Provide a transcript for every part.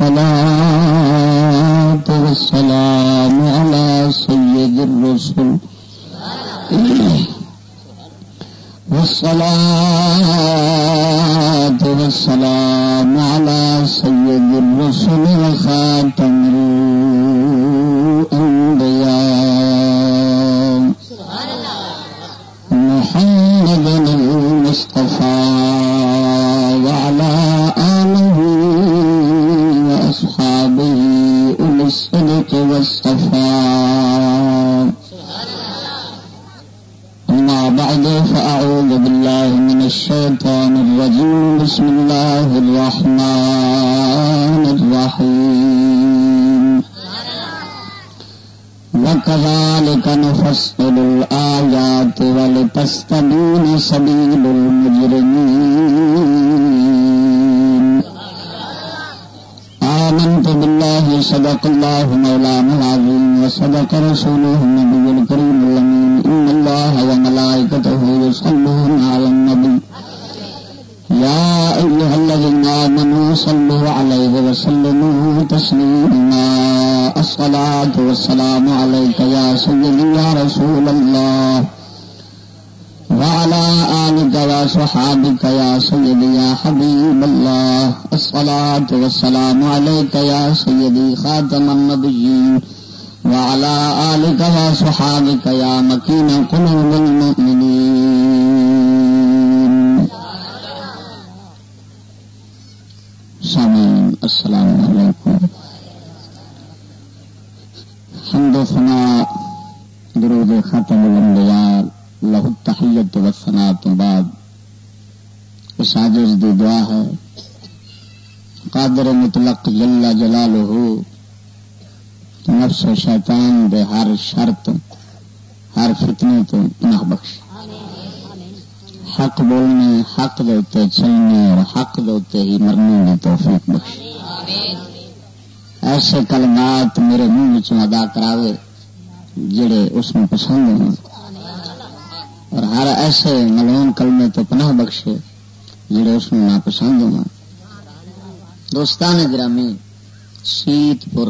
والصلاة والسلام السلام علیکم یا سیدی خاتم جڑے اس ناپسند ہوں دوستان گرامی سیت پور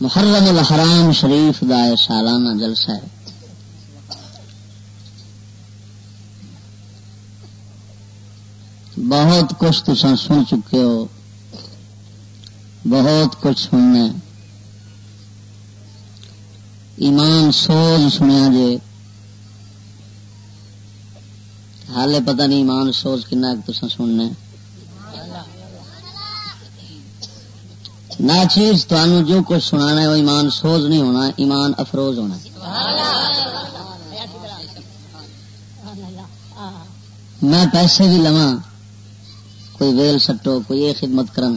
محرم الحرام شریف دا یہ سالانہ جلسہ ہے۔ بہت کچھ تسا سن چکے ہو۔ بہت کچھ سننا ایمان سوز سنیا جے۔ حالے پتہ نہیں ایمان سوز کنا تسا سننا نہ چیز تمہوں جو کچھ سنا ہے وہ ایمان سوز نہیں ہونا، ایمان افروز ہونا۔ میں پیسے بھی لوا کوئی ویل سٹو، کوئی یہ خدمت کرن۔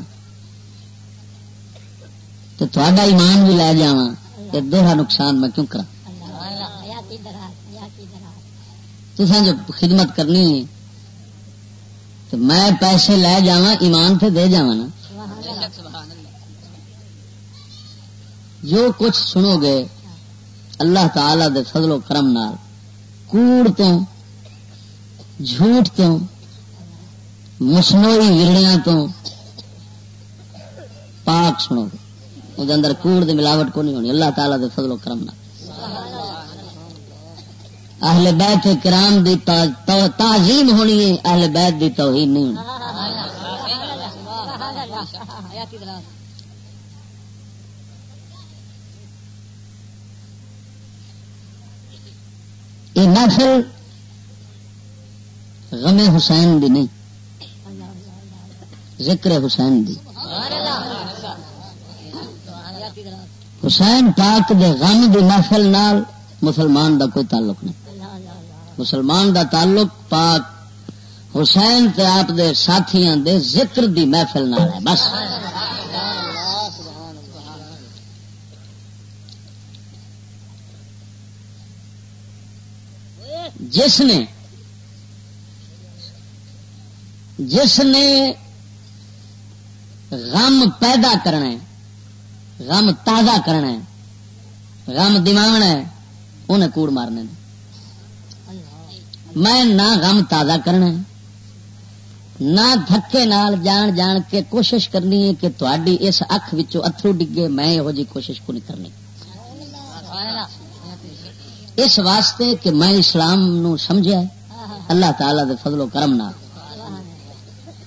تو تھوڑا ایمان بھی لے جا کہ دوہرا نقصان میں کیوں کرا تسا جو خدمت کرنی ہے، تو میں پیسے لے جا ایمان سے دے جا نا۔ جو کچھ سنو گے، اللہ تعالی دے فضل و کرم نال، کوڑ تو جھوٹ تو مصنوعی ورڑیاں تو پاک سنو گے۔ وہ اندر کوڑ دی ملاوٹ کو نہیں ہونی، اللہ تعالیٰ دے فضل و کرم نہ اہل بیت کرام دی تعظیم ہونی ہے، اہل بیت دی توہین نہیں ہونی۔ یہ محفل غم حسین دی نہیں، ذکر حسین دی۔ حسین پاک دے غم دی محفل نال مسلمان دا کوئی تعلق نہیں۔ مسلمان دا تعلق پاک حسین تے آپ دے ساتھیاں دے ذکر دی محفل نال ہے، بس۔ جس نے جس نے غم پیدا کرنا ہے، غم تازہ کرنا ہے، غم دماغنا ہے، انہیں کوڑ مارنے میں نہ غم تازہ کرنا نہ دھکے نال جان جان کے کوشش کرنی ہے کہ تاری اس اکھ اترو ڈگے میں یہو جی کوشش کو نہیں کرنی۔ اس واسطے کہ میں اسلام نو سمجھا اللہ تعالی دے فضل و کرم نہ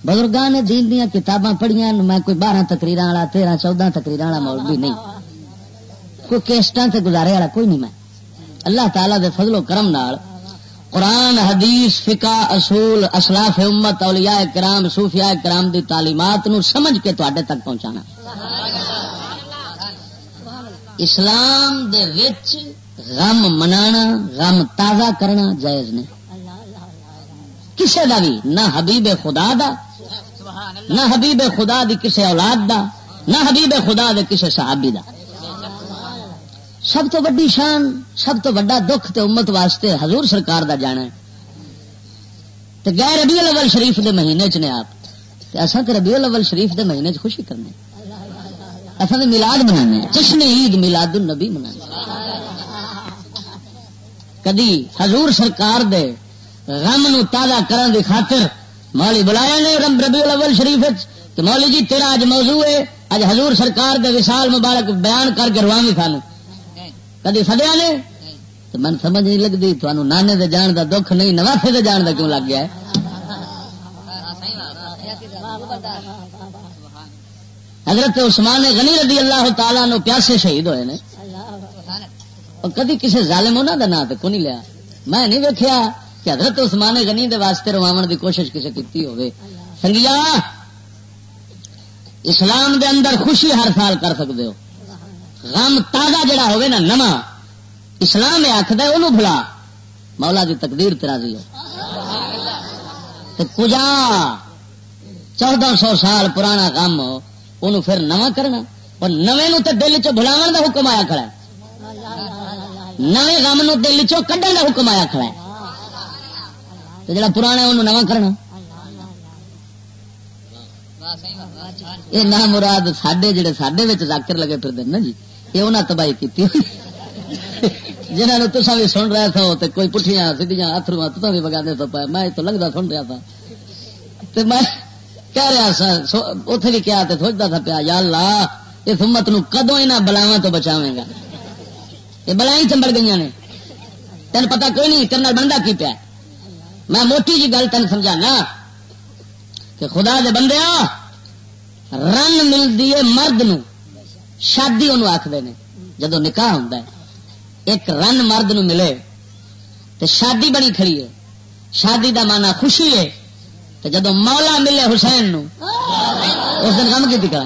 بزرگان نے دین دیا کتاباں پڑھیاں میں کوئی بارہ تقریر والا، تیرہ چودہ تقریر والا مولوی نہیں۔ کوئی کیسٹان سے گزارے والا کوئی نہیں میں۔ اللہ تعالی دے فضل و کرم نال قرآن، حدیث، فقہ، اصول اسلاف امت، اولیاء کرام، صوفیاء کرام دی تعلیمات نو سمجھ کے تے تک پہنچانا۔ اسلام دے وچ غم منانا، غم تازہ کرنا جائز نہیں۔ کسے دا بھی، نہ حبیب خدا دا، نہ حبیب خدا دی کسے اولاد دا، نہ حبیب خدا دے کسے صحابی دا۔ سب تو وڈی شان، سب تو وڈا دکھ تے امت واسطے حضور سرکار دا جانا ہے۔ تے گئے ربیع الاول شریف دے مہینے چ نے آپ، تے اسا تے ربیع الاول شریف دے مہینے چ خوشی کرنے اسا تے میلاد منانے جشن عید میلاد النبی منانے کدی حضور سرکار دے غم نو تازہ کرن دی خاطر مولی بلایا نے ربیع الاول شریف کہ مولی جی تیرا اج موضوع ہے اج حضور سرکار دے وصال مبارک بیان کر کے رواں کھانے کدی سدیا نے؟ تو من سمجھ نہیں لگتی تمہوں نانے دے جان دا دکھ نہیں، نواسے دے جان دا کیوں لگ گیا ہے؟ حضرت عثمان غنی رضی اللہ تعالیٰ نو پیاسے شہید ہوئے نے۔ اور کدی کسی ظالم انہوں کا نام تو نہیں لیا؟ میں نہیں ویکیا کہ حضرت عثمان غنی دے واسطے رواو دی کوشش کسی کی ہوگی سنگیا، اسلام دے اندر خوشی ہر سال کر سکتے ہو۔ غم تازہ جڑا ہوئے نا نما اسلام آخد انہوں بھلا۔ مولا دی تقدیر تیرا دی کجا چودہ سو سال پرانا کام ان پھر نواں کرنا۔ اور نویں نو تے دل چ بلاو دا حکم آیا کھڑا نویں غم نو دل چو کڈن دا حکم آیا کھڑا ہے۔ جڑا پرانا انہوں نواں کرنا۔ یہ نہ مراد سڈے جڑے سڈے ذاکر لگے پھر دن نا جی۔ یہ انہیں تباہی کی جنہوں نے تصا بھی سن رہے تھو تو کوئی پٹھیاں سیدیاں اترو تو بھی بگا دے تو پایا۔ میں تو لگتا سن رہا تھا۔ تو میں کہہ رہا سا اتے بھی کیا تو سوچتا تھا پیا، یا اللہ، اس امت نو کدو یہاں بلاوا تو بچاوے گا؟ یہ بلائیں چمبڑ گئی نے۔ تین پتا کوئی نہیں تیرے بندہ کی پیا۔ میں موٹی جی گل تین سمجھانا کہ خدا دے بندے رن ملتی ہے مرد نو شادی انہوں آخر نے جدو نکاح ہوں ایک رن مرد نو ملے تو شادی بڑی کھڑی ہے۔ شادی دا مانا خوشی ہے۔ تو جدو مولا ملے حسین نو اس دن غم کی دکھا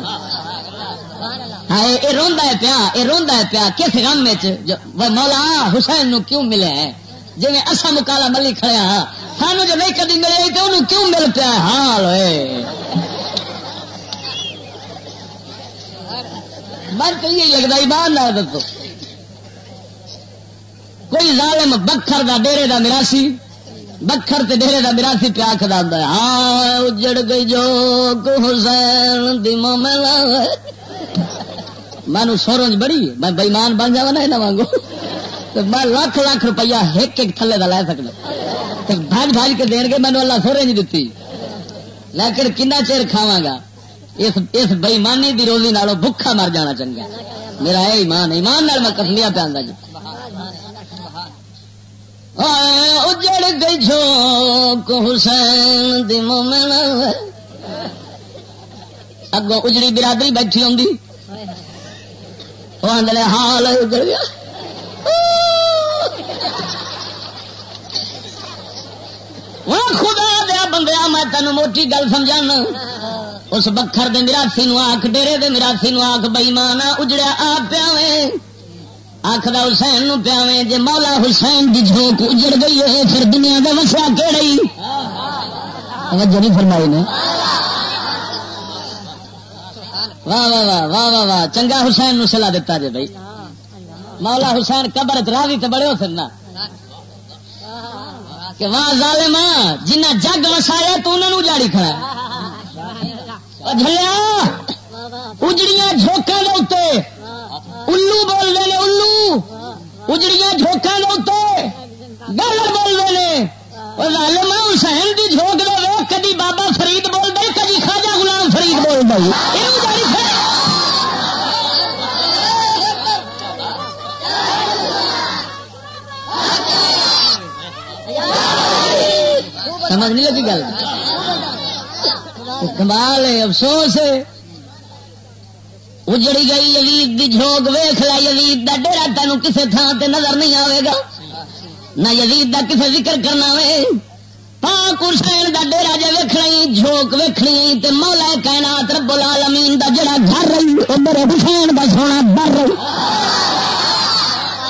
ہاں یہ روا ہے پیا یہ روا ہے پیا، کس غم میں مولا حسین نو کیوں ملے ہے؟ جی اصا مکالا ملی کھڑیا ہاں سانو جو نہیں کدی ملے تو انہوں کیوں مل پیا حال ہوئے۔ من تو یہ لگتا ایمان نہ دسو۔ کوئی ظالم بکھر دا ڈیرے دا مراسی، بکھر تے ڈیرے دا مراسی پیا آخر آتا ہے۔ ہاں اجڑ گئی جو کو حسین دیمو میں مینو سورج بڑی، میں بےمان بن جا نا یہاں وانگو میں لاکھ لاکھ روپیہ ایک ایک تھلے کا لے سکنا۔ بھاج بھاج کے دین گے مینو اللہ سورج دیتی۔ لیکن کنا چیر کھاوا گا؟ اس اس بےمانی کی روزی نالوں بکھا مر جانا چنگا۔ میرا ہے ایمان ایمان نال میں کسلیا پہ آتا جی۔ اجڑ گئی جھوک حسین دی مومن۔ اگوں اجڑی برادری بیٹھی ہوں وہ آدھے حال ہاں، اجڑ گیا۔ خدا دیا بندیا، میں تینوں موٹی گل سمجھانا۔ اس بکھر دے مراسی نو آخ ڈیرے دے مراسی نو آخ بئیمان اجڑیا آ پیا آخر حسین نو پیا جی مولا حسین دی جھوک اجڑ گئی ہے، پھر دنیا کا مسا کہڑی نہیں فرمائی نے۔ واہ واہ واہ واہ واہ واہ، چنگا حسین نو سلا دیتا جی بھائی مولا حسین قبر راوی تو بڑے ہو سکنا کہ واہ ظالم جنہ جگ وسایا تو انہوں نے جاڑی کھڑا جلیا اجڑیاں جھوکا دے الو بول رہے الو اجڑیاں جھوکا دے گل بول رہے ہیں ظالما حسین کی جھوک دے کدی بابا فرید بول دے کدی خواجہ غلام فرید بول بھائی سمجھ نہیں لگی گل؟ کمال ہے، افسوس ہے۔ اجڑی گئی یزید دی جھوک ویخ لا یزید دا ڈیرا تین کسی تھان تے نظر نہیں آئے گا۔ نہ یزید دا کسے ذکر کرنا وے۔ پاک حسین دا ڈیرا جے ویکھنی جھوک ویکھنی تے مولا کائنات رب العالمین دا جڑا گھر رہی، او میرے حسین دا سونا بر رہی۔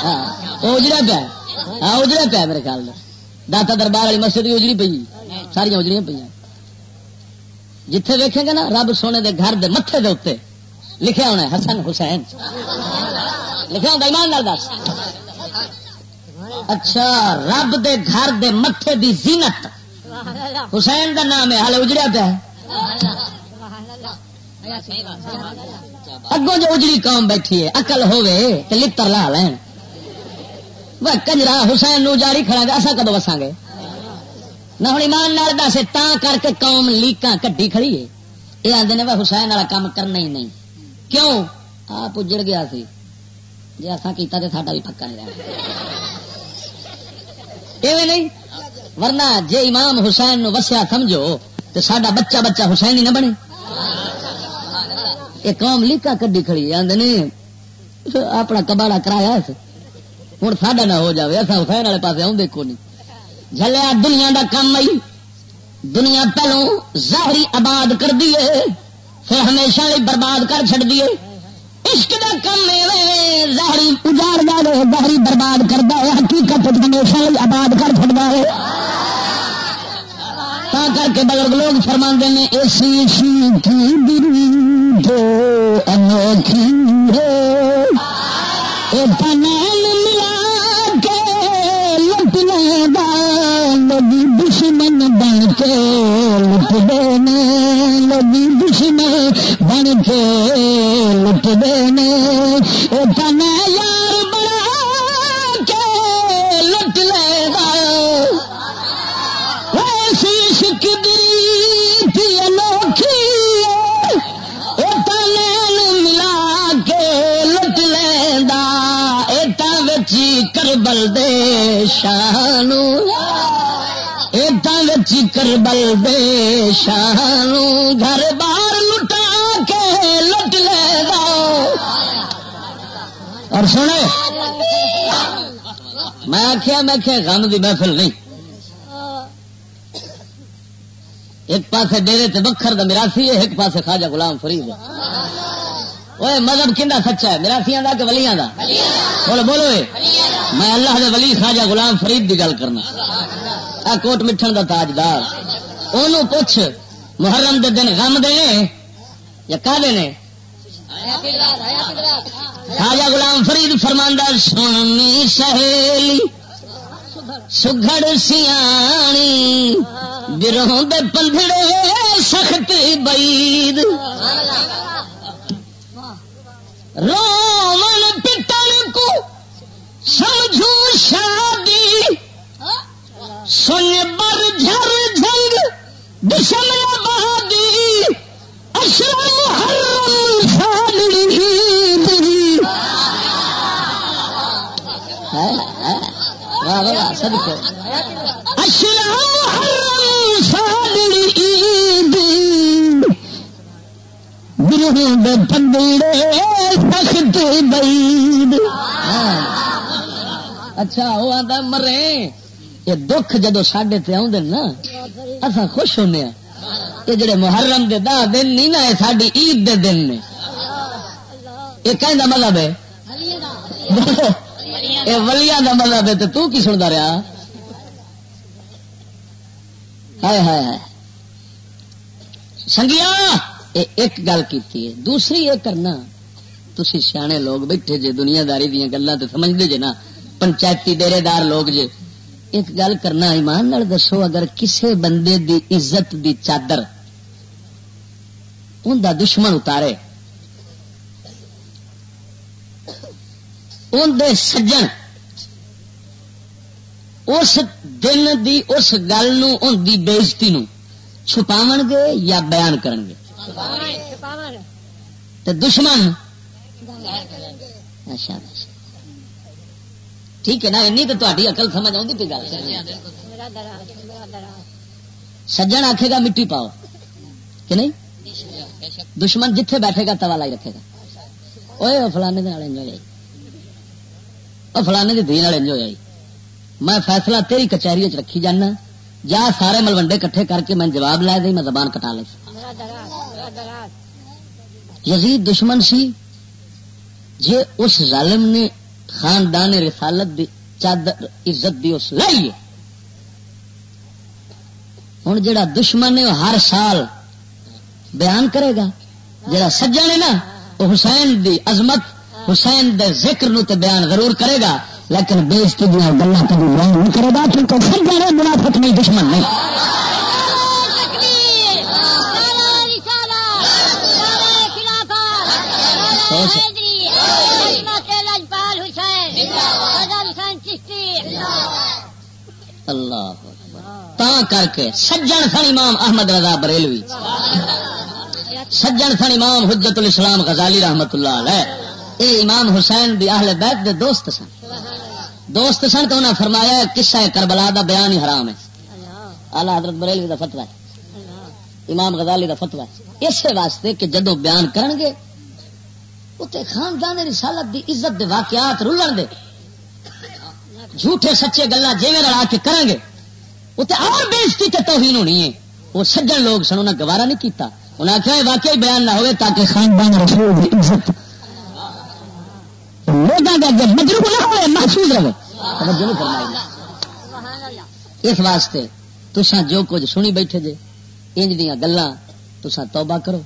ہاں، اجڑا پیا ہاں، اجڑا پیا میرے خیال میں داتا دربار والی مسجد اجڑی پی ساری اجڑیاں پہ جتھے ویکھیں گے نا رب سونے دے گھر دے متے دے اتنے لکھا ہونا حسن حسین۔ لکھا ہوتا ایمان لال دس۔ اچھا رب دے گھر دے متے دی زینت۔ حسین دا نام ہے ہال اجڑیا پیا اگوں جو اجڑی قوم بیٹھی ہے اقل ہوے تو لا لین۔ وہ کنجرا حسین نو جاری کھڑا گا اصا کدو وساں گے نہ ہوں ایمان نال دس تا کر کے قوم لیکاں کڈی کھڑی ہے یہ آدھے نے وہ حسین والا کام کرنا ہی نہیں کیوں آپ اجڑ گیا سی جی اصا کیتا تو ساڈا بھی پکا نہیں رہا ایویں نہیں ورنہ جے امام حسین نو وسیا سمجھو تو سڈا بچہ بچہ حسین ہی نہ بنے یہ قوم لیکا کڈی کھڑی آدھے نے اپنا کباڑا کرایا ہوں ساڈا نہ ہو جائے اصا حسین والے پاس آؤں دیکھو نہیں۔ جلیا دنیا دا کم آئی، دنیا پہلو ظاہری آباد کر دیے پھر ہمیشہ لی برباد کر چڑ دیے عشق دا کم ظاہری اجاڑ دے ظاہری برباد کرتا ہے حقیقت ہمیشہ لی آباد کر چڑتا ہے تا کر کے بزرگ لوگ فرما نے ایسی سی کی دل جو انوکھی ہے ملا کے دشمن بن کے لٹ دینے لگی دشمن بن کے لٹ دینے۔ تن یار بنا کے لٹ لے گا۔ ایسی شکری تھی انوکھی تن ملا کے لٹ لینا ایٹا بچی کربل دے شانو۔ کربل دے شانو گھر بار لٹا کے لٹ لے گا۔ اور سنے، میں آخیا میں آخیا غم دی محفل نہیں۔ ایک پاسے ڈیرے تے بکھر دا میراسی ہے، ایک پاسے خواجہ غلام فرید وہ مذہب کھا سچا ہے؟ میراسیاں دا کہ ولیاں دا؟ بولو بولو میں اللہ دے ولی خواجہ غلام فرید دی گل کرنا۔ آ کوٹ مٹھن دا تاجدار۔ انہوں پوچھ، محرم دے دن غم دے یا کا دے خواجہ غلام فرید فرماندہ سننی سہیلی سگڑ سیانی گروہ دے پندڑے سخت بید۔ رومن پٹن کو سمجھو شادی سن بر جھر جنگ دشم بہادی اشرم حرم اشرم گروہ پندڑے سخت بید اچھا وہ آتا مرے، یہ دکھ جدو سڈے تے آدھے نا اصا خوش ہونے ہاں۔ یہ جڑے محرم دے دہ دن نہیں نا، یہ ساری عید دے دن نے۔ یہ کہیں مطلب ہے، یہ ولیا کا مطلب ہے تو تو کی سنتا رہا؟ ہائے ہائے ہائے۔ سنگیا! ایک گل کی دوسری یہ کرنا تھی سیانے لوگ بیٹھے جے دنیا داری دیا گلیں تو سمجھتے جے نا، پنچایتی ڈیرے دار لوگ جے۔ ایک گل کرنا ایمان نال دسو، اگر کسے بندے دی عزت دی چادر ان دا دشمن اتارے ان دے سجن، اس دن دی، اس گل ان دی بےزتی نو چھپاو گے یا بیان کرن گے۔ دشمن؟ اچھا،, اچھا ٹھیک ہے نا این تو تاری اقل سمجھ آؤں پی گل۔ سجن آخے گا مٹی پاؤ، کہ نہیں؟ دشمن جتھے بیٹھے گا، توا لائی رکھے گا۔ وہ فلانے انجوائے آئی وہ فلانے کی دھی انجوائے آئی میں فیصلہ تیری کچہری چ رکھی جانا، جا سارے ملوڈے کٹھے کر کے میں جواب لے دی میں زبان کٹا لی یزید دشمن سی جے اس ظالم نے خاندان رسالت دی، چادر عزت دی اس لائیے ہوں جڑا دشمن ہے، وہ ہر سال بیان کرے گا۔ جڑا سجن ہے نا، وہ حسین دی عظمت، حسین دے ذکر نو تے بیان ضرور کرے گا۔ لیکن بےزتی دیا گلا کبھی بیان نہیں کرے گا، کیونکہ سجن ہے، منافق نہیں، دشمن نہیں۔ اللہ تا کر کے سجن سن امام احمد رضا بریلوی۔ سجن سن امام حجت الاسلام غزالی رحمت اللہ علیہ۔ اے امام حسین دی اہل بیت دے دوست سن۔ دوست سن تو انہیں فرمایا قصہ کربلا دا بیان ہی حرام ہے۔ آلہ حضرت بریلوی دا فتوا ہے۔ امام غزالی دا فتوا ہے۔ اس واسطے کہ جدو بیان کرن گے اتنے خاندان رسالت دی عزت دے واقعات رولن دے۔ جھوٹے سچے گلا جی رلا کے کریں گے۔ اتنے اور بےزتی تے توہین ہونی ہے۔ وہ سجن لوگ سن انہیں گوارا نہیں کیتا۔ انہیں آخیا واقعی بیان نہ ہوئے تاکہ خاندان رسول دی عزت۔ لوگوں کا جب مجروب نہ ہوئے، محفوظ رہے اس واسطے تسا جو کچھ سنی بیٹھے جے، انج دیا گلا تسا توبہ کرو۔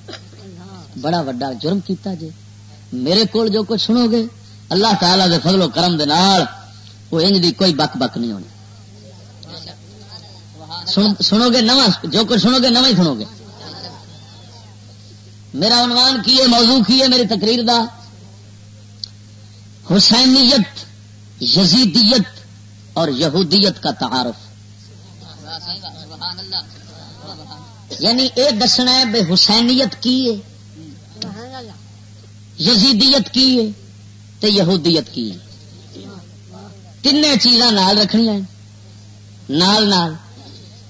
بڑا وڈا جرم کیتا جے۔ میرے کول جو کچھ سنو گے، اللہ تعالی دے فضل و کرم دے نال وہ انج دی کوئی بک بک نہیں ہونی۔ سنو گے نواں، جو کچھ سنو گے نواں ہی سنو گے۔ میرا عنوان کی ہے، موضوع کی ہے میری تقریر دا۔ حسینیت، یزیدیت اور یہودیت کا تعارف۔ یعنی یہ دسنا ہے بے حسینیت کی ہے۔ یزیدیت کی ہے تے یہودیت کی ہے؟ تین چیزاں نال رکھنی نال نال۔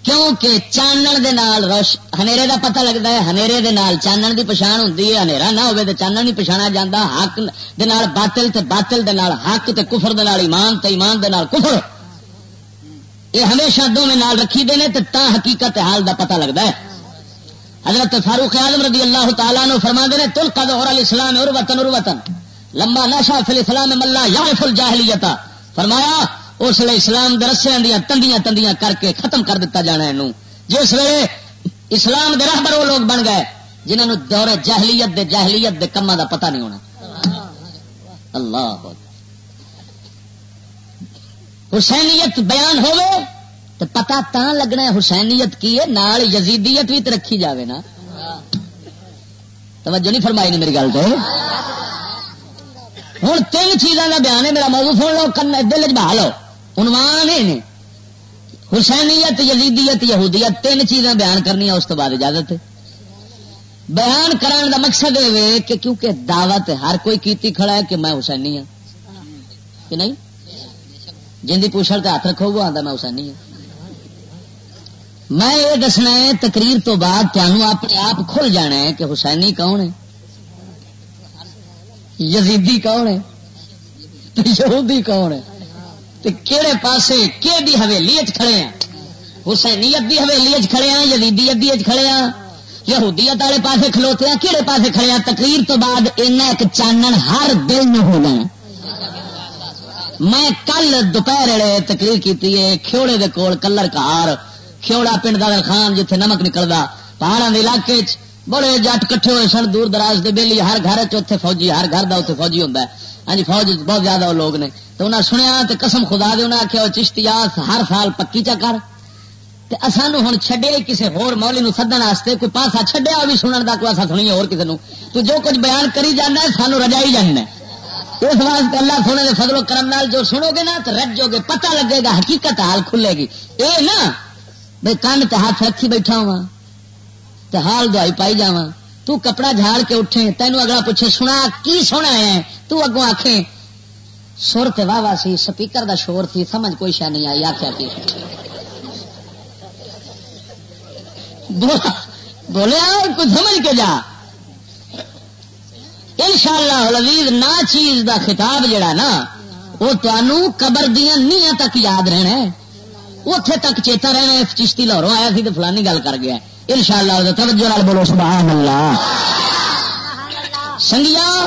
کیونکہ چانن دے نال روش ہنیرے دا پتہ لگتا ہے ہنیرے دے نال چانن دی پچھان ہوتی ہے، ہنیرا نہ ہوئے تے چانن نہیں پچھانا جاتا حق دے نال باطل تے باطل دے نال، حق تے کفر دے نال، ایمان تے ایمان دے نال کفر۔ یہ ہمیشہ دونوں نال رکھی دے تے تا حقیقت حال دا پتہ لگتا ہے۔ حضرت فاروق اعظم رضی اللہ تعالیٰ نے فرما دے تل قد اور الاسلام اور وطن اور وطن لمبا نشا فل اسلام ملا یا فل جاہلیتا فرمایا، اس لیے اسلام درسے دیا تندیاں تندیاں کر کے ختم کر دیتا جانا ہے جس ویلے اسلام دے رہبر وہ لوگ بن گئے جنہوں نے دور جہلیت دے جہلیت دے کما دا پتہ نہیں ہونا۔ اللہ حسینیت بیان ہوئے تو پتا تا لگنا ہے حسینیت کی ہے، نال یزیدیت بھی تو رکھی جاوے نا۔ توجہ نہیں فرمائی نہیں میری گل تو۔ ہوں تین چیزوں کا بیان ہے، میرا موضوع سن لو، کن دل چ بہا لو۔ عنوان ہے حسینیت، یزیدیت، یہودیت، تین چیزاں بیان کرنی اس تو بعد اجازت بیان کرنے کا مقصد یہ کہ کیونکہ دعوت ہر کوئی کیتی کھڑا ہے کہ میں حسینی ہوں کہ نہیں؟ جن کی پوچھل کا ہاتھ رکھو وہ آتا میں حسینی ہوں میں یہ دسنا ہے، تقریر تو بعد تمہوں اپنے آپ کھل جانا ہے کہ حسینی کون ہے؟ یزیدی کون ہے؟ یہودی کون ہے؟ کہڑے پاسے کہ حویلی کھڑے ہیں؟ حسینیت دی حویلی کھڑے ہیں، یزیدیت دی کھڑے ہیں؟ یہودیت والے پاسے کھلوتے ہیں کہڑے پاسے کھڑے ہیں؟ تقریر تو بعد ایک چانن ہر دل میں ہو جانا میں کل دوپہر تقریر کی کھوڑے دے کول کلر کار کھوڑا پنڈ کا خان جتھے نمک نکلتا پہاڑوں کے علاقے بڑے جٹ کٹھے ہوئے سن، دور دراز دے بیلی، ہر گھر چ فوجی، ہر گھر کا اتنے فوجی ہوتا ہے۔ ہاں جی فوج بہت زیادہ وہ لوگ نے۔ تو انہیں سنیا تو قسم خدا دے انہیں آخیا چشتی ہر سال پکی چکر سانو ہوں چڈیا کسی ہور مولی نو سدن واسطے کوئی پاسا چڈیا بھی سنن کا کوئی ایسا سنی اور کسی نو تو جو کچھ بیان کری جانا ہے سانو رجائی جانا اس واسطے اللہ سونے کے فضل و کرم نال جو سنو گے نا، تو رجو گے، پتہ لگے گا، حقیقت حال کھلے گی۔ اے نا بھائی کن تے ہاتھ رکھی بیٹھا ہوا تے حال دوائی پائی جا تو کپڑا جھاڑ کے اٹھے، تینوں اگلا پوچھے، سنا، کی سونا ہے؟ تو اگوں آخیں سر تے واہ واہ سی، سپیکر دا شور تھی، سمجھ کوئی شہ نہیں آئی آخیا کی؟ بولیا کچھ سمجھ کے جا۔ ان شاء اللہ نہ چیز دا خطاب جڑا نا، وہ تمہوں قبر دیا نیاں تک یاد رہنا اتے تک چیتا رہنا چشتی لاہوروں آیا سی تو فلانی گل کر گیا۔ ان شاء اللہ توجہ بولو سبحان اللہ سنگیا،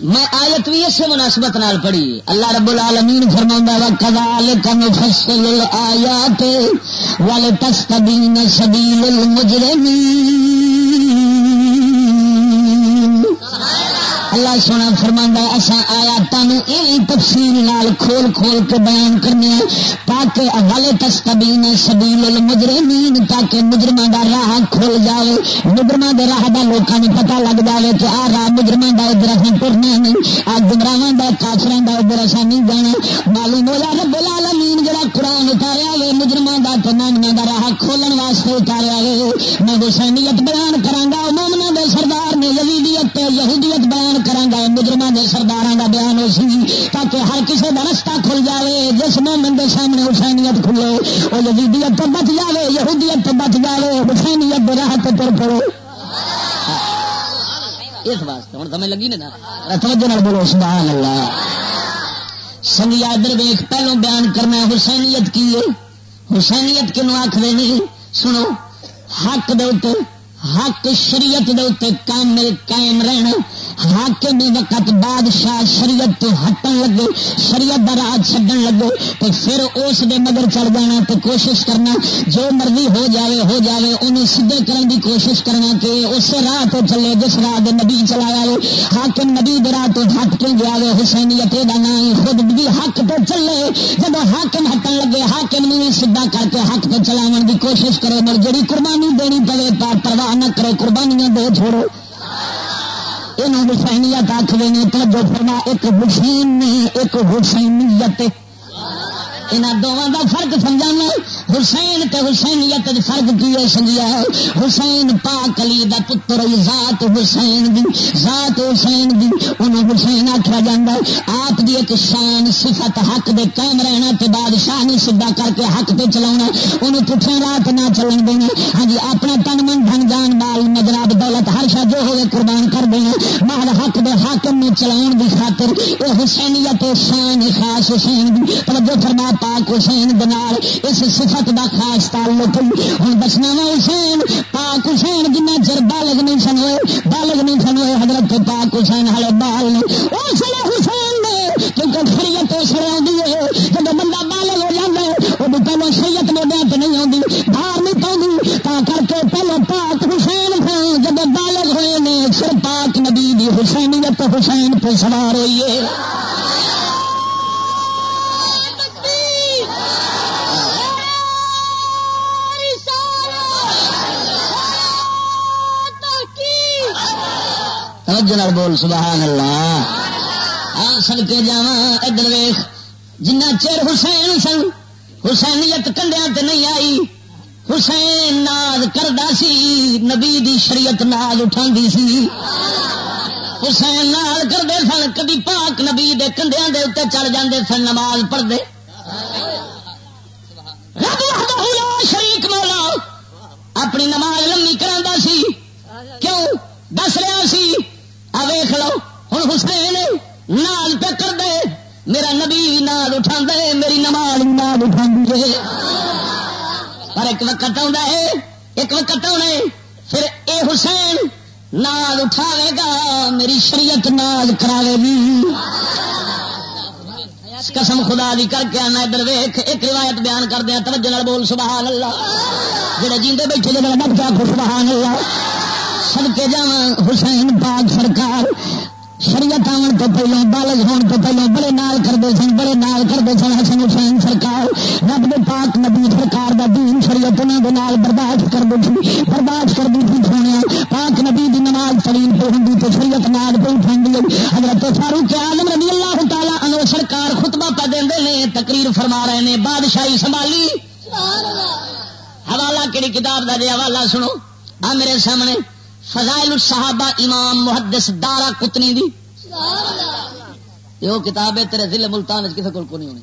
میں آیت بھی اسے مناسبت نال پڑھی۔ اللہ رب العالمین فرما وا کدال کم فصل آیات سبیل المجرمین اللہ سونا فرما اصا آیا تین تفصیل نال کھول کھول کے بیان کرنے تاکہ والے تستبین سبیل المجرمین، تاکہ مجرم کا راہ کھل جائے مجرم کے راہ کا لوگوں نے پتا لگ جائے کہ آ راہ مجرم کا ادھر اصل ٹرنا نہیں آ گمراہ کا کافر کا ادھر اصا نہیں جانا۔ معلوم ہو جائے بلا لمین جڑا قرآن اتاریا ہوئے مجرم کا تو مومنا کا راہ کھولن واسطے اتاریا ہوئے۔ میں حسینیت بیان کرا مومنا کے سردار نے یزیدیت یہودیت بیان کرا وہ یزیدیت تو بچ جائے یہودیت تو بچ جائے حسینیت راہ تو تر پڑو اس واسطے ہوں سمجھ لگی نا توجہ بولو سبحان اللہ سنگیا ادھر ویخ پہلو بیان کرنا حسینیت کی ہے؟ حسینیت کنو آخر نہیں؟ سنو، حق دے حق شریعت دے کامل قائم رہنا۔ حاکم وقت بادشاہ شریعت تو ہٹن لگے، شریعت کا راہ چڈن لگے، تو پھر اس دے مگر چڑھ جانا تو کوشش کرنا، جو مرضی ہو جاوے ہو جاوے انہیں سیدھے کرنے کی کوشش کرنا کہ اس راہ تو چلے، جس راہ دے نبی چلایا ہے، حاکم نبی دے راہ تو ہٹ کے گیا ہے، حسینیت دا نام خود بھی حق تو چلے۔ جب حاکم ہٹن لگے، حاکم نے سیدھا کر کے حق تو چلاو کی کوشش کرے مر جڑی قربانی دینی پڑے پرواہ نہ کرے قربانیاں دے چھوڑو۔ یہ حسینیت آخر نے، توجہ فرما ایک حسین نہیں ایک حسینیت. یہاں دونوں کا فرق سمجھانا؟ حسین تے حسینیت فرق کی ہے سنگیا؟ حسین پاک علی دا پتر ذات حسین دی، ذات حسین دی، انہوں حسین آخیا جا آپ دی ایک شان صفت حق دے قائم رہنا تے بادشاہ نے سیدا کر کے حق تے چلا انہوں پٹھے رات نہ چلن دینا۔ ہاں جی اپنا تن من دھن جان، بال مجراب دولت ہر شا جو ہوئے قربان کر دینا۔ مال حق دے حاکم میں چلاؤ دی خاطر یہ حسینیت شان خاص حسین دی۔ توجہ فرما، پاک حسین دنال اس صفت دا خاص تعلق ہوں دسنا وا حسین، پاک حسین، جنہ چر بالغ نہیں سن ہوئے، بالغ نہیں سن ہوئے، حضرت پاک حسین ہالے بال نے۔ اس لیے حسین نے، کیونکہ شریعت اس لیے آتی ہے جب بندہ بالغ ہو جاتا ہے وہ پہلے شریعت موڈیا تو نہیں آتی باہر نہیں پاؤں تا کر کے پہلے پاک حسین تھا۔ جب بالغ ہوئے نے پھر پاک نبی دی حسینیت حسین پہ سوار ہوئی ہے۔ توجہ بول، سبحان اللہ۔ سن کے جا ادھر ویخ جنا چیر حسین سن، حسینیت کنڈیا تے نہیں آئی۔ حسین ناز کردا سی، نبی دی شریعت ناز اٹھا سی۔ حسین نال کرتے سن کبھی پاک نبی دے کندیا دے اتنے چڑھ جاندے سن، نماز پڑھتے شریک مولا، اپنی نماز لمبی کرا سی۔ کیوں؟ دس رہا سی ویخ لو۔ ہوں حسین نال پہ کر دے میرا نبی نال اٹھا دے میری نماز نال اٹھا دے پر ایک وقت آ ایک وقت آنا پھر اے حسین نال اٹھاوے گا، میری شریعت نال کراوے گی۔ قسم خدا دی کر کے آنا ادھر ویخ ایک روایت بیان کر دیا توجہ بول، سبحان اللہ۔ جڑے جیندے بیٹھے جگہ ڈب کیا سبحان اللہ۔ سد کے جا حسین پاک سرکار شریعت آن تو پہلو بالغ ہون تو پہلو بڑے نال کرتے سن بڑے نال کرتے سن حسن حسین سرکار رب دے پاک نبی سرکار دا دین شریعت انہوں دے نال برداشت کر دی تھی برداشت کر دی تھی سونے پاک نبی دی نماز ترین پہ ہوں تو شریعت نال پہ اٹھا حضرت فاروق آلم رضی اللہ تعالیٰ انو سرکار خطبہ پہ دے نے تقریر فرما رہے نے بادشاہی سنبھالی حوالہ کہڑی کتاب دا جی حوالہ سنو آ میرے سامنے فضائل الصحابہ امام محدث دارا کتنی دی. یہ کتاب ہے تیرے ضلع ملتان کسی کو نہیں ہونی.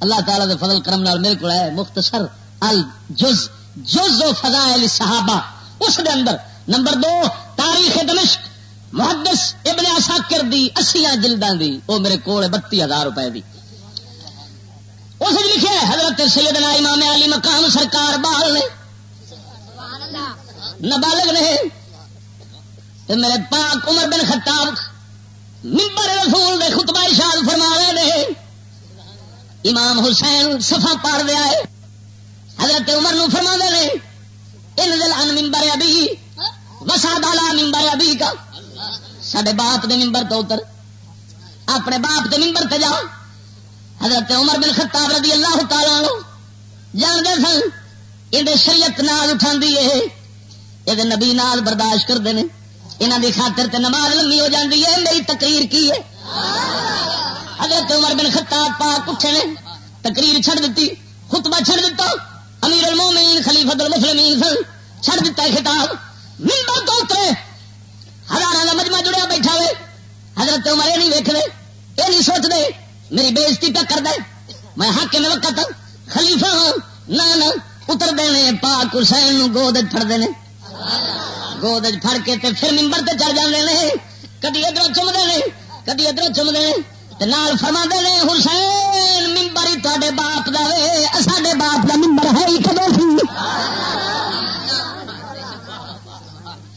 اللہ تعالی دے فضل کرم نال میرے کو ہے، مختصر الجز، جز و فضائل صحابہ. اس دے اندر، نمبر دو، تاریخ دمشق، محدث ابن اساکر دی، اسیاں جلداں دی، وہ میرے کو بتی ہزار روپے دی. اس لکھے حضرت سیدنا امام علی مقام سرکار بال نے نابالغ نے میرے پاک عمر بن خطاب ممبر رسول دے خطبہ ارشاد فرما رہے نے امام حسین سفا پار دیا ہے حضرت عمر نو فرما دے۔ ان دل ان ممبر ابھی وسا ڈالا ممبر ابھی کا۔ سڈے باپ دے ممبر تو اتر۔ اپنے باپ دے ممبر تے جا۔ حضرت عمر بن خطاب رضی اللہ تعالی جانتے سن۔ یہ شریعت نال اٹھا یہ نبی نال برداشت کرتے ہیں۔ یہاں کی خاطر تے نماز لمبی ہو جاتی ہے، میری تقریر کی ہے؟ حضرت عمر بن خطاب پاک اٹھے نے، تقریر چھڑ دیتی خطبہ چھڑ دیتا امیر المومین خلیفہ المسلمین سن، چھڑ دیتا خطاب۔ ممبر تو اترے ہزار کا مجمع جڑیا بیٹھا ہوئے۔ حضرت عمر یہ نہیں ویک یہ نہیں سوچ دے میری بےزتی پہ کر دے میں حق میں وقت خلیفہ ہوں نہ اتر دے پاک حسین گود پڑتے ہیں گود پڑ کے تے پھر ممبر تے چڑھ جاتے ہیں کدی ادھر چمتے ہیں کدی ادھر چمتے ہیں نال فرما دے حسین ممبر ہی تے باپ کا ساڈے باپ کا ممبر ہے ہی کدو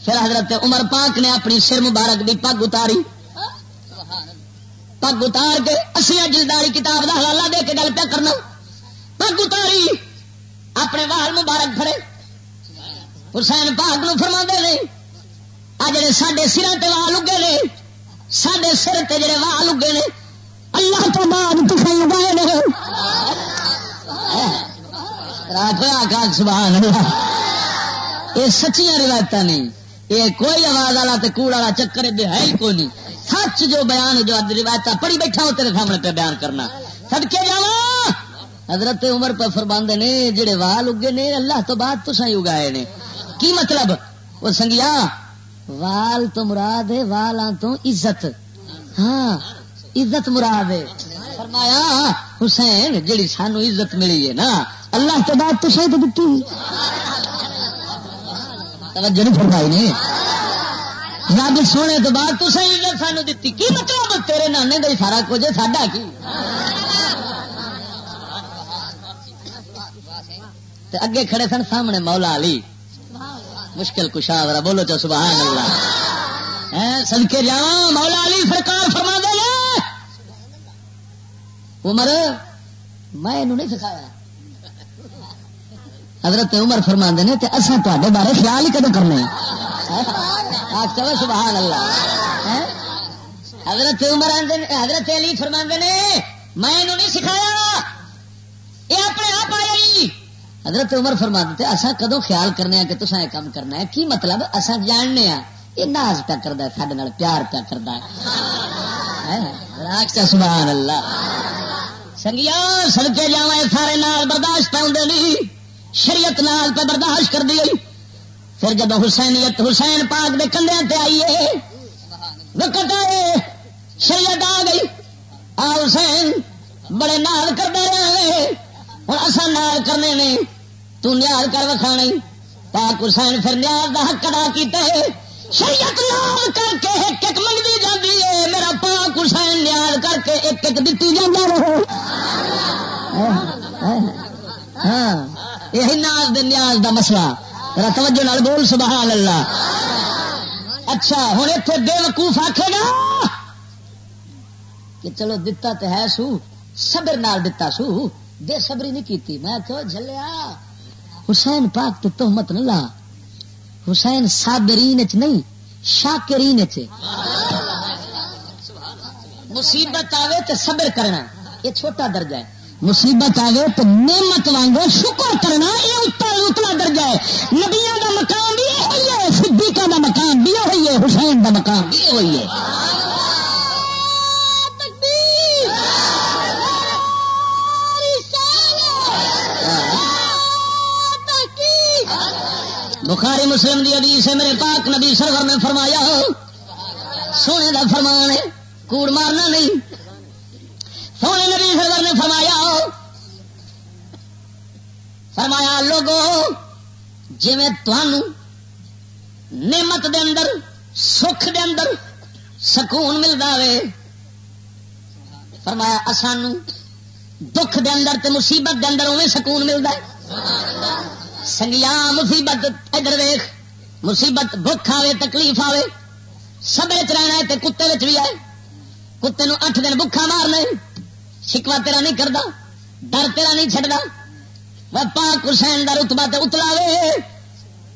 پھر حضرت عمر پاک نے اپنی سر مبارک دی پگ اتاری۔ پگ اتار کے اصیا جلداری کتاب کا حوالہ دے کے گل پہ کرنا۔ پگ اتاری۔ اپنے وال مبارک پھڑے۔ حسین پاک نو فرما دے آ جڑے سڈے سر وال اگے نے سڈے سر تے جڑے وال اگے نے، اللہ تو بعد تصے اگائے نے۔ ہاں، سبحان اللہ۔ یہ سچیاں روایت نہیں یہ کوئی آواز والا کوڑ والا چکر ہے ہی کوئی نہیں۔ سچ جو بیان، جو روایت پڑھی بیٹھا ہو تیرے سامنے پہ بیان کرنا۔ سڑکے جا حضرت عمر پہ فرماندے نے، جڑے وال اگے نے، اللہ تو بعد تو سی اگائے نے۔ کی مطلب؟ وہ سنگیا، وال تو مراد ہے، والاں تو عزت۔ ہاں عزت مراد ہے۔ فرمایا، حسین، جڑی سانو عزت ملی ہے نا، اللہ تو بعد تو شہد دیتی توجہ نہیں فرمائی نہیں رب سونے تو بعد تو صحیح عزت سانو دیتی کی مطلب؟ تیرے نانے کا ہی سارا کچھ ساڈا کی؟ اگے کھڑے سن سامنے مولا علی۔ مشکل کشا ذرا بولو چا سبحان اللہ۔ سدکے جا مولا علی سرکار فرما دے عمر، میں نہیں سکھایا۔ حضرت عمر فرما نے اصل تے بارے خیال ہی کدو کرنے سبحان اللہ۔ حضرت عمر حضرت علی فرما نے، میں نہیں سکھایا۔ یہ اپنے آپ آئی حضرت عمر فرما دیتے اصا کدو خیال کرنے کہ تصا یہ کام کرنا ہے؟ کی مطلب اصا جاننے ہاں یہ ناز پیا کرتا ہے سڈے پیار پیا کرتا ہے. سبحان اللہ سنگیا سڑکے جا سارے نال برداشت پہ نہیں، شریعت نال پہ برداشت کر دی پھر جب حسینیت، حسین پاک دے کندے تے آئیے وقت آئے، شریعت آ گئی. آ حسین بڑے نال کرتے رہے ہوں اصا نال کرنے نے تو نیال کر وکھا نہیں پاک حسین پھر نیال کا حق ادا کیتے شریعت نال کر کے ایک ایک منگی جاتی ہے۔ میرا پاک حسین نیال کر کے ایک ایک دیتی جانا رہو۔ ہاں, ہاں۔ یہ ناز دے نیاز دا مسئلہ۔ توجہ نال بول، سبحان اللہ۔ اچھا ہوں اتنے بے وقوف آخے گا کہ چلو دتا تو ہے سو، صبر نال دتا سو۔ بے صبری نہیں کیتی۔ میں کہ جلیا حسین پاک تو تہمت نہ لا۔ حسین صابرین چ نہیں، شاکرین چ مصیبت آوے تو صبر کرنا، یہ چھوٹا درجہ ہے۔ مصیبت آ گئے تو نعمت وانگو شکر کرنا، یہ اتنا درجہ ہے۔ نبیا کا مقام بھی یہ ہے، صدیقہ کا مقام بھی ہوئی ہے، حسین کا مقام بھی ہوئی ہے۔ بخاری مسلم دی حدیث ہے، میرے پاک نبی سرور نے فرمایا، سونے دا فرمان ہے، کوڑ مارنا نہیں۔ سونے نبی سرور نے فرمایا فرمایا، لوگو جی نعمت دے اندر، سکھ دے اندر سکون ملتا وے، فرمایا اسان دکھ دے اندر تے مصیبت دے اندر اوے سکون ملتا ہے۔ سنگیا مصیبت ادھر ویخ، مصیبت بخ آئے تکلیف آئے سب رہنا ہے کتے بھی آئے کتے نو اٹھ دن بکھا مارنا شکوا تیرا نہیں کرتا ڈر تیرا نہیں چڑھتا پاک حسین کا رتبا اتلا وے۔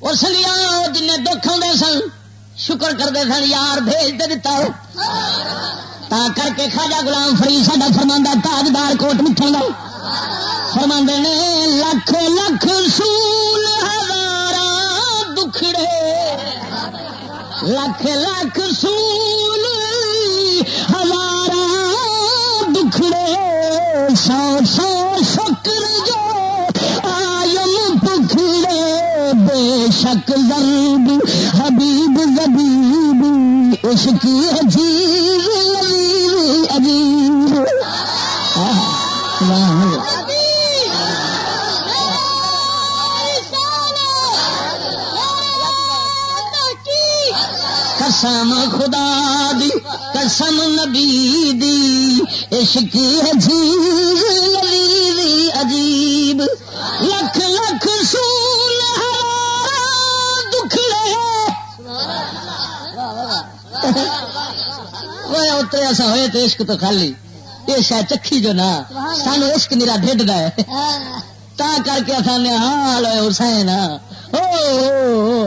اور سنگیا جن دکھ آدھے سن، شکر کرتے سن، یار بھیج دے دتا تا کر کے خاجا گلام فری سا فرما تاجدار کوٹ مٹھے گا فرما نے، لکھ لکھ سول ہزار دکھڑے۔ لکھ لکھ سول ہزار دکھڑے۔ سو سو شکر جو آئم پکھڑے۔ بے شک ضرب حبیب زبیب، عشق عجیب عجیب۔ قسم خدا دی، قسم نبی دی۔ عشق عجیب لذیذ عجیب۔ لکھ لکھ سول دکھڑے اترے ایسا ہوئے تو عشق تو خالی۔ یہ شاید چکھی جو نا، سانو عشق میرا ڈھڈ ہے۔ تا کر کے سامنے حال ہوئے حسین۔ ہاں۔ او۔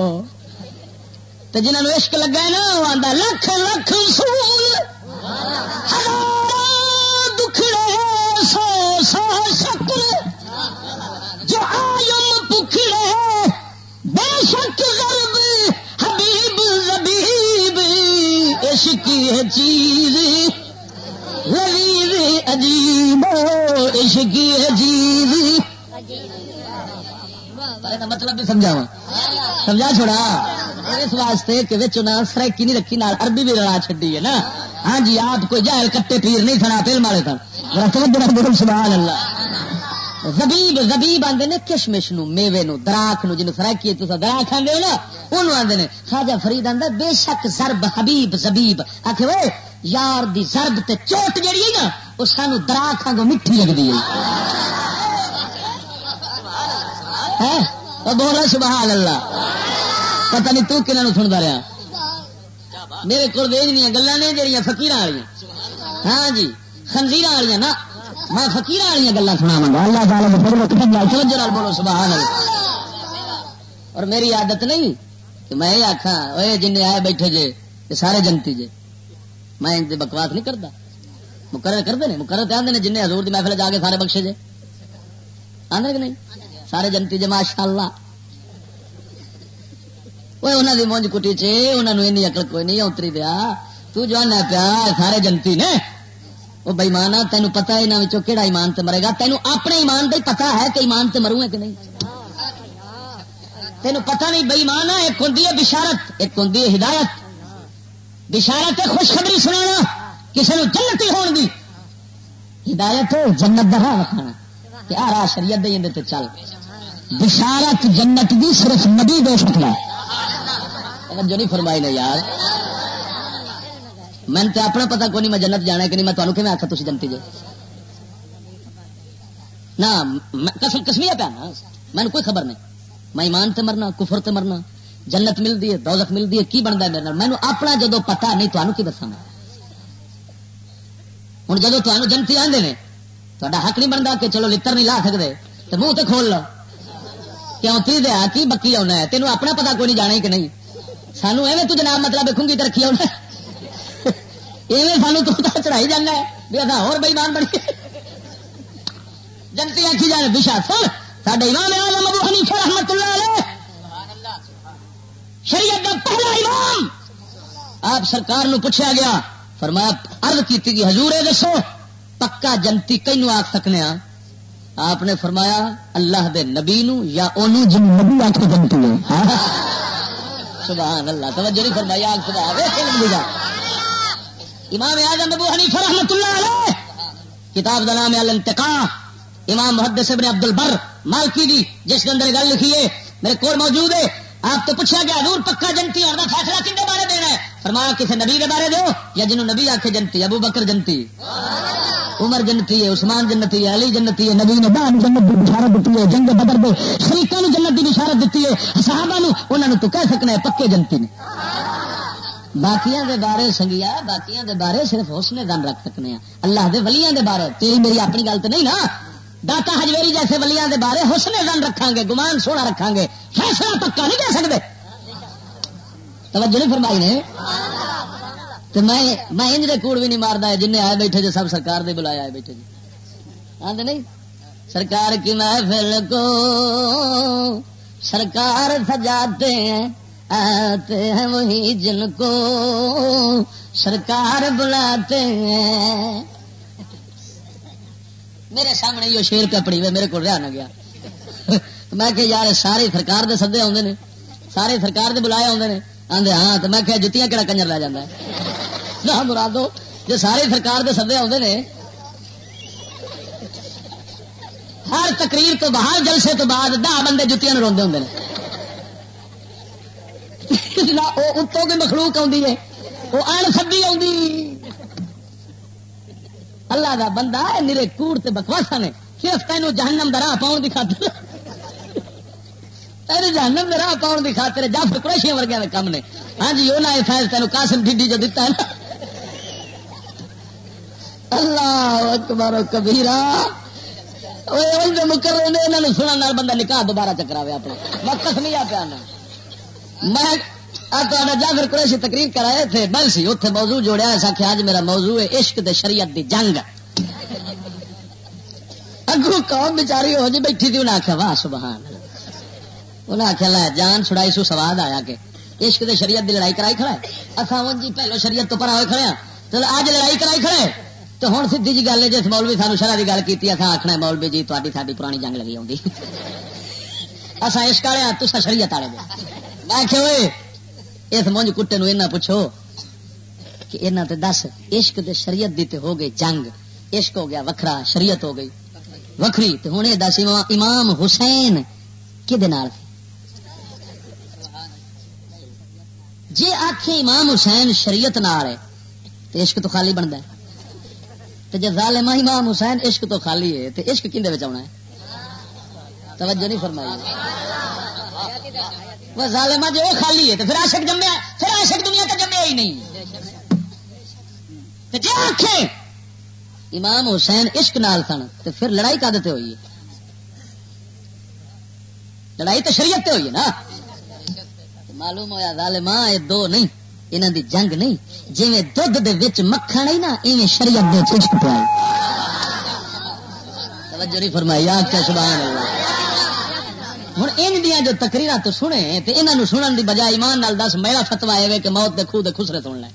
تو جنہوں نے عشق لگا ہے نا وہ آتا لکھ لکھ سول دکھڑے سو سو شکر جو آئم پکھڑے بے شک ضرب حبیب زبیب۔ عشق ہے چیز لذیذ عجیب عشق عجیب۔ مطلب بھی سمجھاوا سمجھا چھوڑا؟ اس واسطے کہ سرائکی نہیں رکھی، نال عربی بھی رلا چڈی ہے نا۔ ہاں جی آپ کوئی جائل کٹے پیر نہیں سنا، فلم والے سن۔ سبحان اللہ زبیب زبیب آدھے نے کشمش نو، میوے نو دراخ نو جنوب سرائکی تو دراخ آدھے نا انہوں آدھے نے۔ خاجا فرید آدھا بے شک زرب حبیب، زبیب۔ آخ وہ یار دی زرب تے چوٹ جڑی ہے نا وہ سانو دراخ کو میٹھی لگتی ہے۔ ہاں؟ بولا سبحان اللہ پتہ نہیں تو کنہوں سنتا رہا۔ میرے کو گلا نے جہاں فکیر والی ہاں جی خنزیر والی نا۔ میں فکیر والی گلا سنا گا اللہ بولو، سبحان اور میری عادت نہیں کہ میں یہ آخا وہ جن آئے بیٹھے جے، یہ سارے جنتی جے۔ میں ان بکواس نہیں کرتا مقرر کرتے ہیں مقرر تو آدھے جن حضور دی محفل جا کے سارے بخشے جے۔ آدھے کہ نہیں؟ سارے جنتی جے ماشاء اللہ وہ انہوں کی مونج کٹی چ انہوں اکل کوئی نہیں اتری دیا تو پیا سارے جنتی نے وہ بےمان تین پتا یہاں کہڑا ایمان تے مرے گا تینوں اپنے ایمان کا پتا ہے کہ ایمان تے مروں کہ نہیں تین پتا نہیں بےمان ایک ہوں بشارت ایک ہوں ہدایت بشارت ہے خوشخبری سنا کسی نے جنتی ہون دی ہدایت جنت دہا رکھنا آ راہ شریعت دے چل بشارت جنت بھی صرف نبی دے سکتا ہے جو نہیں فرمائی نا یار. میں تو اپنا پتا کو نہیں، میں جنت جانا کہ نہیں، میں تمہیں آخا تھی جنتی جی؟ نہ کسم کسمیا پیا نا میں کوئی خبر نہیں. میں ایمان تے مرنا، کفر تے مرنا، جنت ملتی ہے دولت ملتی ہے، کی بنتا ہے میرے مینو اپنا جدو پتا نہیں تمہیں کی دسا ہوں جدو تمہیں جنتی آدھے نے تا حق نہیں بنتا کہ چلو لڑ نہیں لا سکتے تو منہ تو کھول لو۔ کیوں؟ تی دیا کی بکی آنا ہے، تینوں اپنا پتا کوئی نہیں، جانا کہ نہیں؟ سانو ایویں تو جناب مطلب دیکھوں گی ترقی آنا ایویں سانو تو چڑھائی جانا ہے بھی اصا اور بئیمان بن بنی جنتی آخی جانے دشا سن سڈے امام اعظم ابو حنیفہ رحمت اللہ علیہ شریعت کا پہلا امام آپ سرکار نو پوچھا گیا فرمایا ارد کی گئی حضور دسو پکا جنتی کئی آخ سکنے ہاں آپ نے فرمایا اللہ دے نبی نو یا انہوں جن نبی آخ جنتی ہے سبحان اللہ، توجہ نہیں فرمائی، آگ سبحان امام اعظم ابو حنیفہ رحمۃ اللہ علیہ، کتاب کا نام ہے الانتقا امام محدث ابن عبد البر مالکی جی جس کے اندر گل لکھی ہے، میرے کو موجود ہے۔ آپ تو پوچھا گیا، حضور پکا جنتی ہونا فیصلہ کن بارے دینا ہے فرمایا کسی نبی کے بارے دو یا جنہوں نبی آخ جنتی، ابو بکر جنتی؟ عمر جنتی ہے، عثمان جنتی ہے، علی جنتی ہے، نبی نے بہن جنت کی بشارت دیتی ہے، جنگ بدر دے شریقوں جنت کی بشارت دیتی ہے، صحابہ انہوں نے تو کہہ سکنا ہے پکے جنتی نے۔ باقیاں دے بارے سنگیا، باقیاں دے بارے صرف حسن دن رکھ سکنے ہیں۔ اللہ دے ولیاں دے بارے، تیری میری اپنی گل تو نہیں نا۔ داتا ہجویری جیسے ولیاں دے بارے حسن دن رکھا گے، گمان سونا رکھا گے۔ فیصلہ پکا نہیں کہہ سکتے توجہ نہیں فرمائی نے؟ تو میں میں انج کوڑ بھی نہیں مارتا جن آئے بیٹھے جو سب سرکار دے بلایا آئے بیٹھے جی۔ آدھے نہیں؟ سرکار کی محفل کو سرکار سجاتے ہیں، آتے ہیں وہی جن کو سرکار بلاتے ہیں۔ میرے سامنے یہ شیر کپڑی ہوئے میرے کو رہا نہ گیا۔ میں کہ یار، سارے سرکار دے سدے آدھے نے، سارے سرکار دے بلائے آدھے نے۔ آدھے ہاں تو میں کہ جتیاں کہڑا کنجر لے جانا نہ مرادو جو سارے سرکار دے سدے آدھے نے، ہر تقریر تو باہر جلسے تو بعد دہ بندے جتیاں روندے ہوں اتوں کی مخلوق آدھی ہے وہ ان سبھی آدھی اللہ دا بندہ ہے میرے کوڑ تے بکواسا نے صرف تینوں جہنم درا پاؤن کی خاطر۔ تین جہنم درا پاؤن کی خاطر جف قریشیاں ورگیا کے کام نے۔ ہاں جی وہ نہ فیض تینوں قاسم ڈیڈی جو دتا ہے نا۔ اللہ اکبر کبیرا مکر رہے سننے بندہ نکاح دوبارہ چکرا اپنا۔ وقت نہیں آ پیا میں جاگر قریشی تقریر کرائے تھے بل سی اتنے موضوع جوڑیا۔ ایسا کہ آج میرا موضوع ہے عشق دے شریعت دی جنگ۔ اگو قوم بچاری ہو جی بیٹھی تھی انہیں آخیا واہ، سبحان انہیں آخیا لا جان چھڑائی سو سواد آیا کہ۔ عشق دے شریعت دی لڑائی کرائی کھڑا ہے۔ اصا جی پہلو شریعت تو پرا ہوئے کھڑے ہیں چلو آج لڑائی کرائی کھڑے تو ہوں سی جی گل ہے، جس مولوی سانو شرح کی گل کی اصا آخنا مولوی جی تاری ساری پرانی جنگ لگی آؤں اصا عشق والے ہاں، تو شریعت والے میں کہ اس مونج کٹے نو اینا پوچھو کہ اینا تے دس، عشق دے شریعت دی تے ہو گئی جنگ۔ عشق ہو گیا وکھرا، شریعت ہو گئی۔ وکھری تے ہن دس، امام حسین کدے جی آخے امام حسین شریعت نال ہے، تے عشق تو خالی بنتا ہے۔ تے جے ظالم امام حسین عشق تو خالی ہے، تے عشق کیندے آنا ہے؟ توجہ نہیں فرمائی۔ وہ ظالما جو وہ خالی ہے تو پھر عاشق جمیا پھر عاشق دنیا کا جمیا ہی نہیں۔ جی آخے امام حسین عشق نال سن تو پھر لڑائی کا دیتے ہوئی لڑائی تو شریعت ہوئی ہے نا؟ معلوم ہوا ظالما یہ دو نہیں انہوں دی جنگ نہیں۔ جی دھد دے وچ مکھن نہیں نا، ایویں شریعت دے عشق پائی توجہ نہیں فرمائی کیا سبحان اللہ ہوں ان جو تکریر تو سنے تو انہوں سنن دی بجائے ایمان نال دس میرا فتوا ہے کہ موت دے خود خسرے سن لیں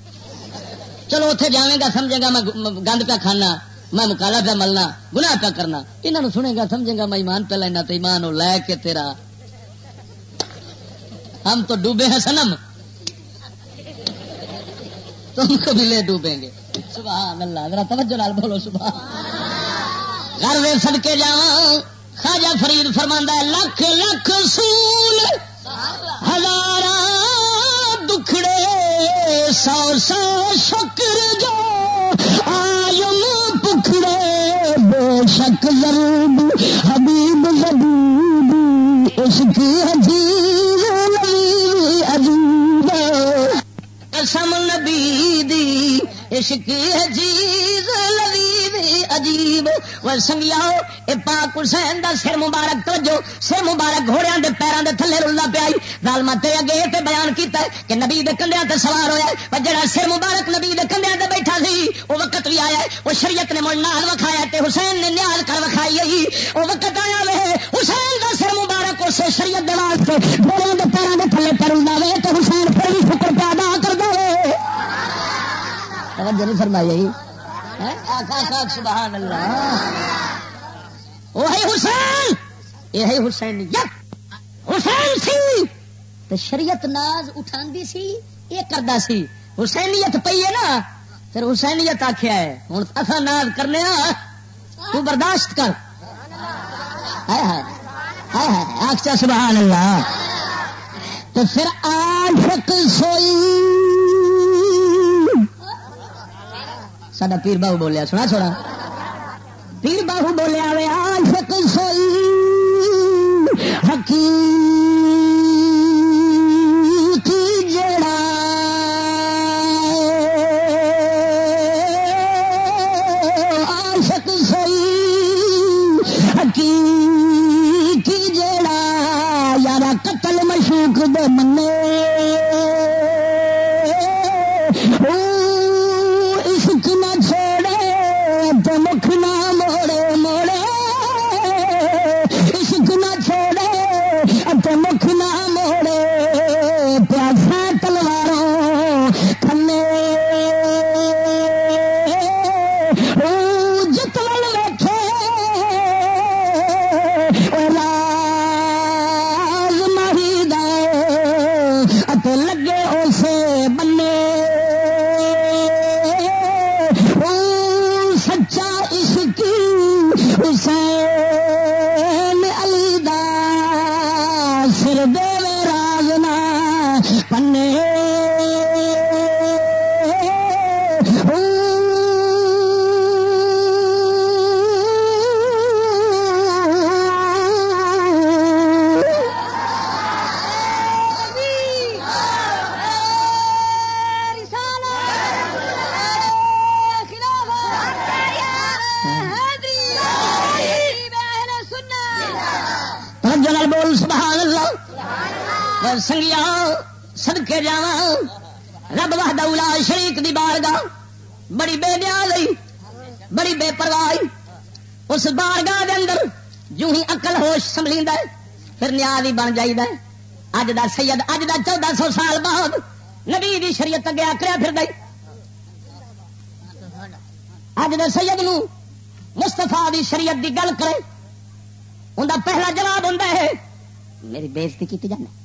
چلو اتنے جائے گا سمجھے گا، میں گند پہ کھانا، میں مکالا پہ ملنا گنا پہ کرنا۔ انہوں سنے گا سمجھے گا، میں ایمان پہ لینا تو ایمان لے کے تیرا ہم تو ڈوبے ہیں سنم تم کو بھی لے ڈوبیں گے۔ سبحان اللہ، ذرا توجہ لال بولو، سبحان۔ گھر دے سڑکے جاؤ خاجا فرید فرما لکھ لکھ سول ہزار دکھڑے، سو سو شکر جو آئم پکڑے بے شک ضرور، حبیب حبیب اس کی عجیب عجیب قسم نبی دی عشق عجیب عجیب۔ وہ سنگیا اے پاک حسین دا سر مبارک، توجہ، سر مبارک گھوڑیاں دے پیراں دے تھلے رلا پیائی ظالما تے اگے تے بیان کیتا ہے کہ نبی دے کندھیاں تے سوار ہویا ہے۔ پر جڑا سر مبارک نبی دے کندھیاں تے بیٹھا سی، او وقت بھی آیا ہے۔ او شریعت نے مول نال وکھایا تے حسین نے نیاز کر وکھائی ہے او وقت آیا وے، حسین دا سر مبارک اس شریعت دے واسطے گھوڑیاں دے پیراں دے تھلے تے وے۔ تے حسین پھر بھی شکر پہ ادا کردا وے توجہ نہیں فرمائی سبحان اللہ۔ وہی حسین یہ حسین حسین سی تو شریعت ناز اٹھا سی یہ سی۔ حسینیت پی ہے نا پھر حسینیت آخیا ہے۔ ہوں اصا ناز کرنے تو برداشت کر۔ سبحان اللہ۔ تو پھر آشک سوئی۔ سڈا پیر بہو بولیا سنا چھوڑا۔ بن جائیے اج دا سید اج دا چودہ سو سال بعد نبی دی شریعت اگے آکریا پھر گئی اج دے سید نو مستفا دی شریعت دی گل کرے ان دا پہلا جواب ہوں ہے، میری بےزتی کی جانا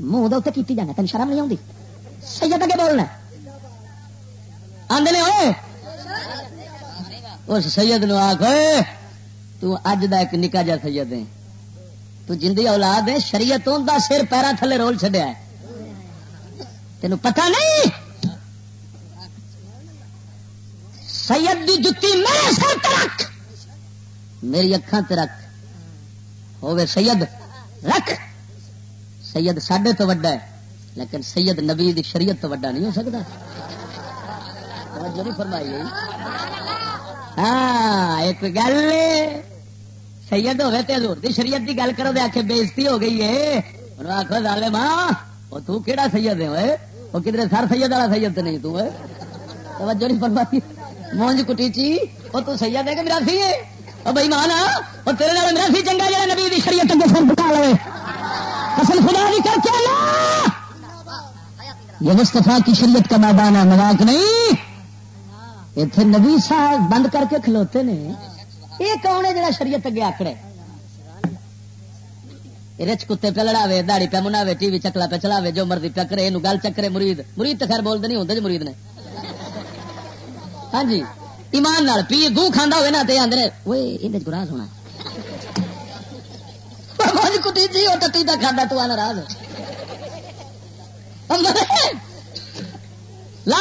منہ دے کی جانا تین شرم نہیں آتی سید اگے بولنا آدھے ہوئے اس سید نو آخ تج کا ایک نکا جا سید ہے۔ تو جندی اولاد ہے، شریعت دا سر پیرا تھلے رول چڈیا تین پتا نہیں؟ سید دی جتی میرے سر رکھ۔ میری اکھان تے رکھ۔ ہوے سید، رکھ۔ سید سڈے تو وڈا ہے، لیکن سید نبی دی شریعت تو وڈا نہیں ہو سکتا توجہ نہیں فرمائی ہاں ایک گل سید ہوئے تے حضور دی شریعت دی گل کرو دے آکھے بےزتی ہو گئی ہے۔ انہوں آخو دالے ماں وہ تو کیڑا سید ہے ہوئے وہ کدھر سر سید والا سید نہیں تو ہے توجہ نہیں فرمائی۔ مونج کٹیچی وہ تو سید ہے کہ میرا سی ہے؟ وہ بھائی مان وہ تیرے نال میرا سی چنگا جا نبی دی شریعت کے سر بٹا لے قسم خدا بھی کر کے یہ مستفا کی شریعت کا میدان ہے، مذاق نہیں۔ اتنے نبی صاحب بند کر کے کھلوتے نے، یہ کون ہے جڑا شریعت اگے آکڑے رچ کتے پہ لڑاوے داڑی پہ مناوے، ٹی وی چکلا پہ چلاوے، جو مرضی پہ کرے یہ گل چکرے، مرید مرید تو خیر بولتے نہیں ہوتے جی مرید نے۔ ہاں جی ایمان نال پی گو کھانا ہوئے نا تو آدھے وہ یہ گراہ ہونا کٹی جی وہ ٹٹی کا کھانا تو آنا راز لا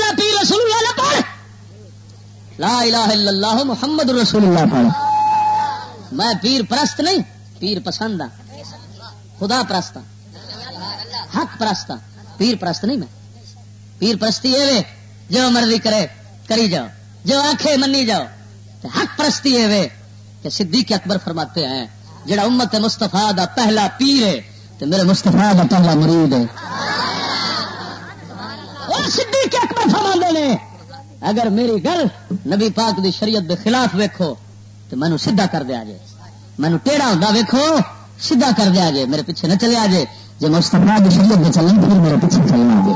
لا پی رسول اللہ پڑھ۔ لا الہ الا اللہ محمد رسول اللہ پڑھ میں پیر پرست نہیں، پیر پسند ہاں۔ خدا پرست ہاں۔ حق پرست ہاں۔ پیر پرست نہیں میں۔ پیر پرستی ہے جو مرضی کرے، کری جاؤ۔ جو آنکھیں منی جاؤ۔ حق پرستی ہے وے کہ صدیق اکبر فرماتے ہیں، جڑا امت مستفا دا پہلا پیر ہے تو میرے مستفا دا پہلا مرید ہے۔ اور صدیق اکبر فرما نے اگر میری گل نبی پاک دی شریعت دے خلاف ویکھو تو مینو سیدھا کر دیا جے۔ مینو ٹیڑا ہوتا ویکھو، سیدھا کر دیا جے۔ میرے پیچھے نہ چلے جے۔ جی مستفا دی شریعت دے چلیں پھر میرے پیچھے چلنا جے۔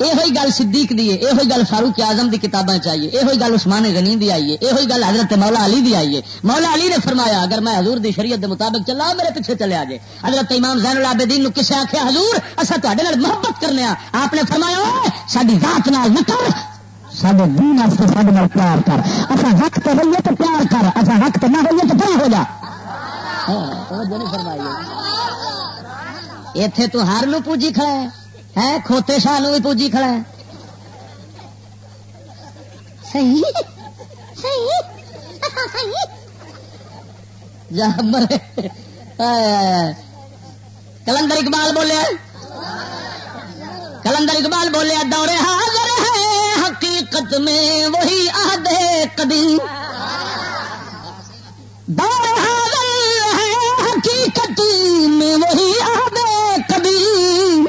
یہ گل صدیق دی ہے یہ گل فاروق اعظم دی کتابیں چاہیے یہ گل عثمان غنی دی آئیے یہ گل حضرت مولا علی دی آئیے مولا علی نے فرمایا، اگر میں حضور دی شریعت دے مطابق چلا میرے پیچھے چلے آجے حضرت امام زین العابدین کسے آخیا حضور اصا تے محبت کرنے آپ نے فرمایا ساری ذات نال نہ کر سارے دین سارے پیار کر اچھا حق تو ہوئیے تو پیار کر اچھا حق تو نہ ہوئیے تو کیا ہو جا اتے تو ہر لو پوجی کھڑا ہے کھوتے شاہ بھی پوجی کھڑا ہے صحیح صحیح جا مرے کلندر اقبال بولے کلندر اقبال بولے دورے ہے حقیقت میں وہی آدھے قدیم دور حاضر ہے حقیقت میں وہی آدھے قدیم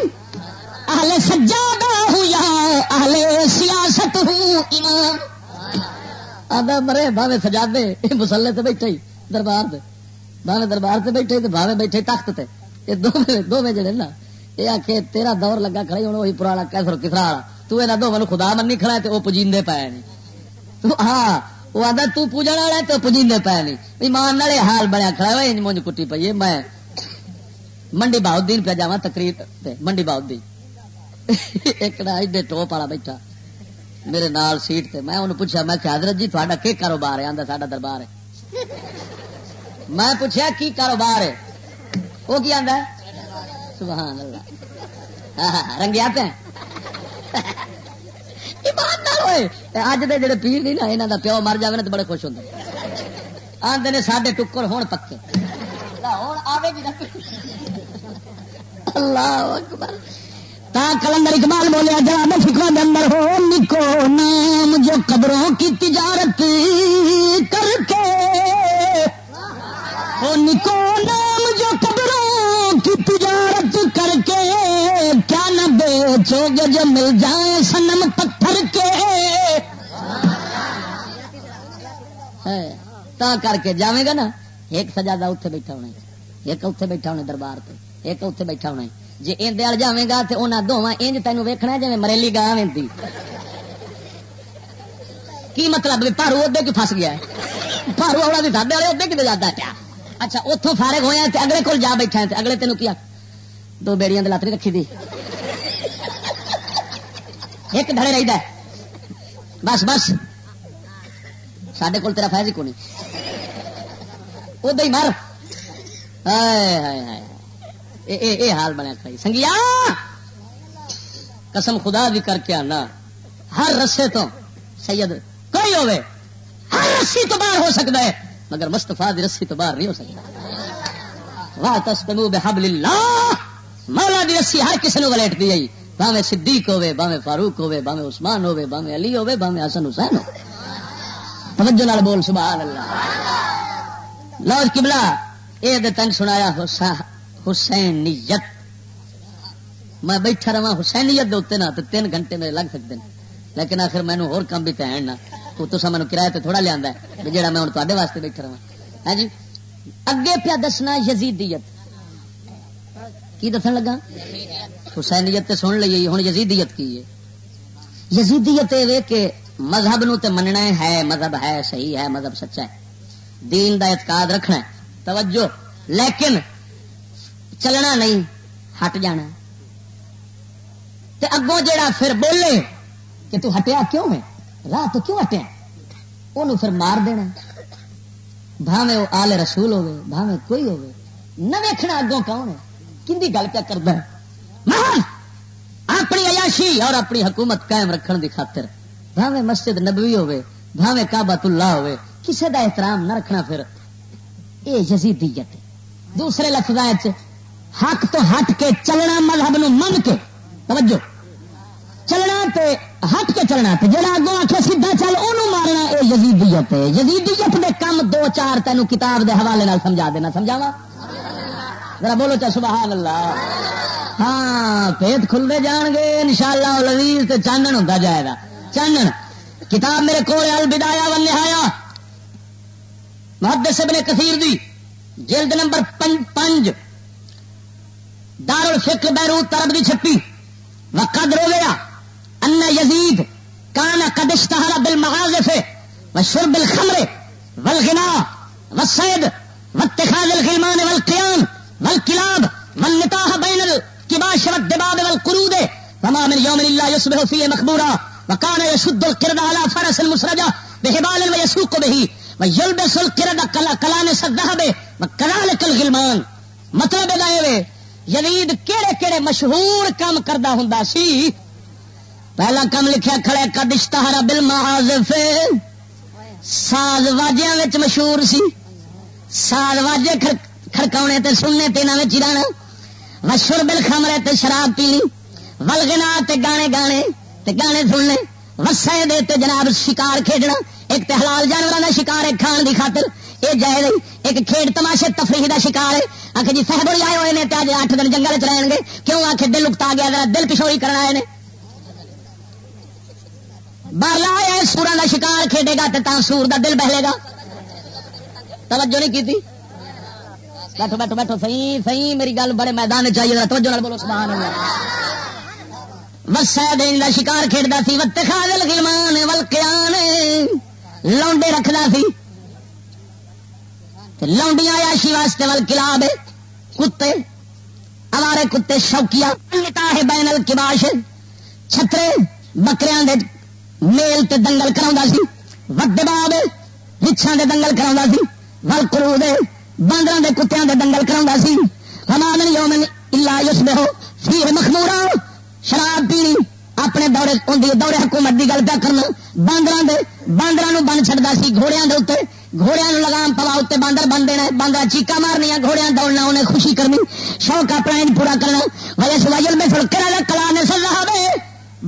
اہل سجادہ ہوں یا اہل سیاست ہوں امام آدھا مرے، بھاوے سجادے مسلے سے بیٹھے ہی، دربار سے بھاوے دربار سے بیٹھے تو بھاوے بیٹھے تخت تے۔ یہ دو میں جڑے نا یہ آ کے تیرا دور لگا کھڑا ہوں وہی پرانا کیسر کسرا والا۔ تو یہ دونوں خدا منی کھڑا ہے تو وہ پجیندے پے نہیں ہاں وہ آدھا تو پوجن والا تو پجیندے پے نہیں ایمان والے حال بنیا کھڑا ہے مونج کٹی پی ہے۔ میں منڈی باؤدین پہ جا تقریر منڈی باؤدین ایک ایڈے ٹوپ والا بیٹھا۔ میرے نال سیٹ تے، میں انہوں پوچھا میں کہ حضرت جی تھوڑا کی کاروبار ہے؟ آدھا ساڈا دربار ہے۔ میں پوچھا کی کاروبار ہے؟ وہ کی آدھا سبحان اللہ۔ ہاں، ہاں، ہاں، رنگیا پہ اج دے جڑے پیر نہیں نا یہاں کا پیو مر جائے تو بڑے خوش ہوتے آتے نے سڈے ٹکر ہون پکے۔ جی اللہ اکبر۔ تا کلندر اقبال بولیا جا فکر اندر ہو نکو نام جو قبروں کی تجارت کر کے ہو نکو نام جو قبروں کی تجارت کر کے کیا نہ بیچو گے جو مل جائے سنم پتھر کے۔ تا کر کے جاوے گا نا۔ ایک سجادہ اتنے بیٹھا ہونا ایک اتنے بیٹھا ہونا دربار پہ ایک اتنے بیٹھا ہونا جی اندر جائے گا تو انہیں دونوں انج تین ویکنا جی مریلی گاہ وی کی مطلب؟ پارو ادے کی فس گیا پارو والا بھی سادے والے ادے کتنے جاتا پیا اچھا اتوں فارغ ہوا اگلے کول جا بیٹھا ہے اگلے تینوں کیا؟ دو بیڑیاں لاتری رکھی دی۔ ایک ڈڑے رہی ہے بس بس۔ سڈے کول تیرا فائد ہی کونی۔ ادو ہی مر۔ اے حال بنیا کھڑی سنگیا! قسم خدا بھی کر کے آنا۔ ہر رسے تو سید کوئی ہوے ہر رسی تو باہر ہو سکتا ہے۔ مگر مستفا دی رسی تو باہر نہیں ہو سکتا۔ واہ تستمو بحبل اللہ مولا دی رسی ہر کسی نے ولیٹ دی گئی باوے صدیق ہوے باوے فاروق ہوے باوے عثمان ہوے باوے علی ہوے باوے حسن حسین ہو توجہ نال بول سبحان اللہ لوج قبلہ، اے دے تن سنایا حسینیت۔ میں بیٹھا رہا حسینیت دے اتنے نہ تین گھنٹے میرے لگ سکتے ہیں۔ لیکن آخر مینو ہور کام بھی پہن نہ۔ تو تو مینو کرایہ تے تھوڑا لیا ہے جہاں میں ہوں تے واسطے بیٹھا رہا ہاں جی؟ اگے پیا دسنا یزیدیت۔ کی دسن لگا حسینیت تے سن لیے ہوں یزیدیت کی ہے؟ یزیدیت یہ کہ مذہب نو تے مننا ہے مذہب ہے، صحیح ہے، مذہب سچا ہے۔ دین دا اعتقاد رکھنا ہے۔ توجہ۔ لیکن چلنا نہیں، ہٹ جانا تے اگوں جڑا پھر بولے کہ تو ہٹیا کیوں ہے؟ راہ تو کیوں ہٹیا وہ پھر مار دینا۔ بھاوے وہ آل رسول ہوے بھاوے کوئی ہوے نہ ویکھنا اگوں کون ہے؟ کھنی گل کیا کرتا ہے؟ اپنی عیاشی اور اپنی حکومت قائم رکھن دی خاطر۔ بھاوے مسجد نبوی ہوے بھاوے کعبۃ اللہ ہوے کسے دا احترام نہ رکھنا پھر۔ اے یزیدیت۔ دوسرے لفظ حق تو ہٹ کے چلنا مذہب نو من کے۔ توجہ۔ چلنا تے، ہٹ کے چلنا تے جڑا اگوں آخے سیدھا چل انہوں مارنا اے یزیدیت ہے یزیدیت دے کم دو چار تینوں کتاب دے حوالے نال سمجھا دینا سمجھاوا ذرا بولو چا سبحان اللہ۔ ہاں پیت کھلتے جان گے ان شاء اللہ تے چانن ہوتا جائے گا۔ چانن کتاب میرے کو البدایا و نہایا محدث ابن کثیر دی، جلد نمبر پنج۔ دار الفکر بیروت ترب دی چھپی۔ وقت رو گیا ان یزید کانا قدشتہر بالمغازف وشرب الخمر والغنا والسید واتخاذ الغلمان والقیام والکلاب والنتاح بین الكباش والدباب والقرود وما من يوم الا يصبح فيه مخبورا وكان يشد القرد على فرس المسرجة بحبال و یسوق ويسوق به ويلبس القرد كلانس الذهب وكذلك الغلمان۔ مطلب ہے، یزید کہڑے کہڑے مشہور کام کردہ ہوں سی پہلا کام لکھیا کھڑے کا دشتہارا بل محاذف ساز واجیا مشہور سی۔ ساز واجے کھڑکاؤنے تے سننے تے نہ رہنا۔ وشر بل خمرے تے شراب پیلی ولگنا تے گانے گانے تے گانے سننے۔ وسے دے تے جناب شکار کھیڈنا۔ ایک تے حلال جانوروں کا شکار ہے، کھان دی خاطر۔ یہ جائے ایک کھیڈ تماشے تفریح دا شکار ہے۔ آخ جی صاحب آئے ہوئے نے اج اٹھ دن جنگل چ رہن گے۔ کیوں آخ دل اکتا گیا؟ ذرا دل پچھوڑی کرنا آئے بالا آیا سورا کا شکار کھیڈے گا تو سور دا دل بہلے گا۔ توجہ نہیں کی بیٹھو بیٹھو بیٹھو صحیح صحیح میری گل بڑے میدان چاہیے توجہ بولو، سبحان اللہ۔ وسا دین کا شکار کھیلتا سی وت خاجل گلمان ولکیان لونڈے رکھتا سی۔ لونڈیاں آیاشی واسطے ول کلاب کتے ہمارے کتے شوکیا ہے بین الکباش، چھترے بکریا دے میل تے دنگل کرا سی ود باب رچھان دے دنگل کرا سی ول کرو دے باندر دے کتیاں دے دنگل کرا سی۔ ہمارے یومن الا یوس ہو فی مخمورا۔ شراب پینی، اپنے دورے دورے حکومت کی گل پہ کرنا۔ باندر باندر بن چڑتا سی گھوڑیا کے اتنے گھوڑیا لگام پوا اتنے باندر بن دینا باندر چیقا مارنی گھوڑیا دوڑنا، انہیں خوشی کرنی۔ شوق اپنا پورا کرنا۔ وجہ سوائل میں فلکر کلا نے سل رہا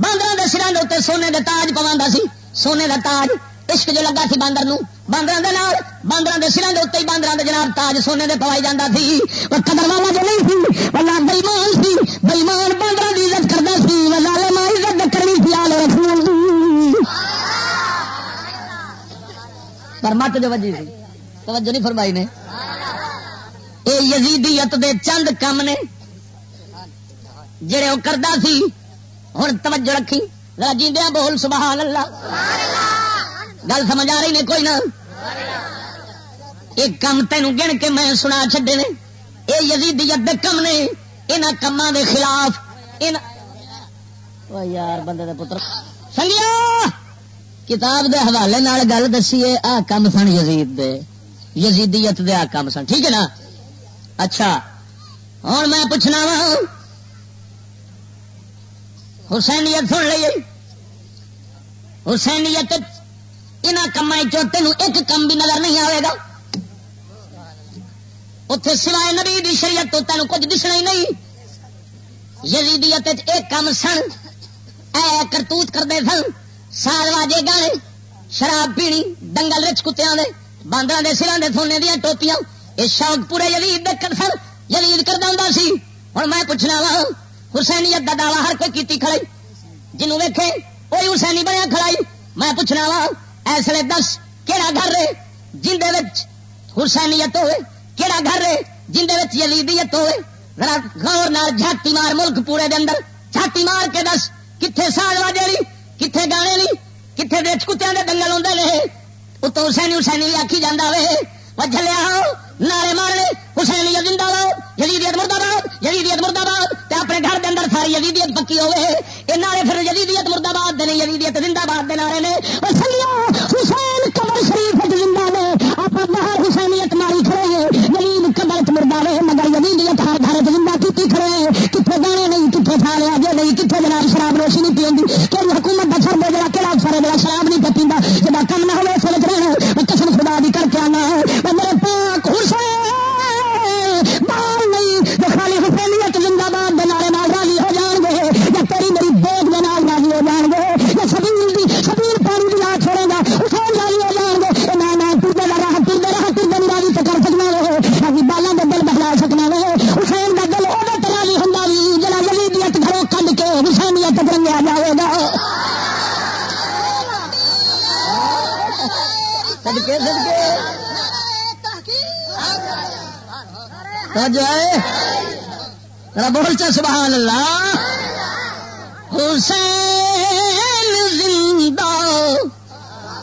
باندر کے سران کے اتنے سونے کے تاج پوا سی، سونے کا تاج عشق جو لگا سی باندر باندر باندر کے سران کے اتنے ہی باندر جناب تاج سونے کے پوائی جانا سی وہ قدر والا جو نہیں سی بےمان سی بےمان باندر کی عزت کرتا سی لالے ماں عزت کرنی سی آل رسول پر مت جو وجی سی توجہ نہیں فرمائی نے۔ اے یزیدیت دے چند کم نے، جڑے وہ کرتا سی ہوں توجہ رکھی۔ راجیندیا بول، سبحان اللہ۔ گل سمجھ آ رہی نے کوئی نہ؟ ایک کم تینوں گن کے میں سنا چڈے نے۔ یہ یزیدیت دے کم نے یہاں کما دے خلاف۔ یار بندے دے پتر۔ سنگیا کتاب دے حوالے نال گل دسی آ کم سن یزید دے۔ یزیدیت دے آ کم سن، ٹھیک ہے نا؟ اچھا ہوں میں پوچھنا وا حسینیت سن لیے حسینیت یہاں کما تین ایک کم بھی نظر نہیں آئے گا۔ اتے سوائے نبی دی شریعت تو تینوں کچھ دسنا ہی نہیں۔ یزیدیت ایک کم سن۔ اے کرتوت کرتے سن۔ سال واجے گانے۔ شراب پینی، دنگل رچ کتیا باندر کے سران کے سونے دیا ٹوپیاں۔ یہ شوق پورے یزید سن۔ یزید کرتا ہوں سی۔ ہوں میں پوچھنا وا حسینیت کا دعوی ہر کوئی کیتی کھڑائی۔ جنوب ویکے وہی حسینی بنیا کھڑائی۔ میں پوچھنا وا، ایسے دس کہڑا گھر ہے جن حسینیت ہوئے؟ کہڑا گھر ہے جن یلیدیت ہوئے؟ غور نال جھاتی مار ملک پورے دے اندر۔ جھاتی مار کے دس کتنے سال واجے لی کتنے گانے لی کتنے دیچ کتیا کے دنگل آتے رہے اتو حسینی حسینی بھی آخی جانا وے وجلیا نعرے مارنے، حسینی زندہ باد یزیدیت مرد آباد، یزیدیت مرد آباد اپنے گھر دے اندر ساری یزیدیت پکی ہوئے یہ نعرے پھر یزیدیت مرد آباد دے یزیدیت زندہ باد دے نعرے نے۔ حسین قبر شریف زندہ باہر حسینیت ماری کھڑے ہیں جدید قبر مردہ نے مگر جدیدیت ہر گھر زندہ کی کھڑے ہیں۔ کتنے گانے نہیں کتنے سارے آگے نہیں کتنے جناب شراب روشی نہیں پیندی۔ کہ حکومت کا سر دے جا کہڑا سر دے شراب نہیں پیتا جب کم نہ ہوئے سمجھ رہے ہیں۔ قسم خدا بھی کر کے آنا ہے۔ میرے پاک حسین، بال نہیں جو خالی حسینیت زندہ باد نارے نال صدقے صدقے۔ بول چا، سبحان اللہ۔ حسین زندہ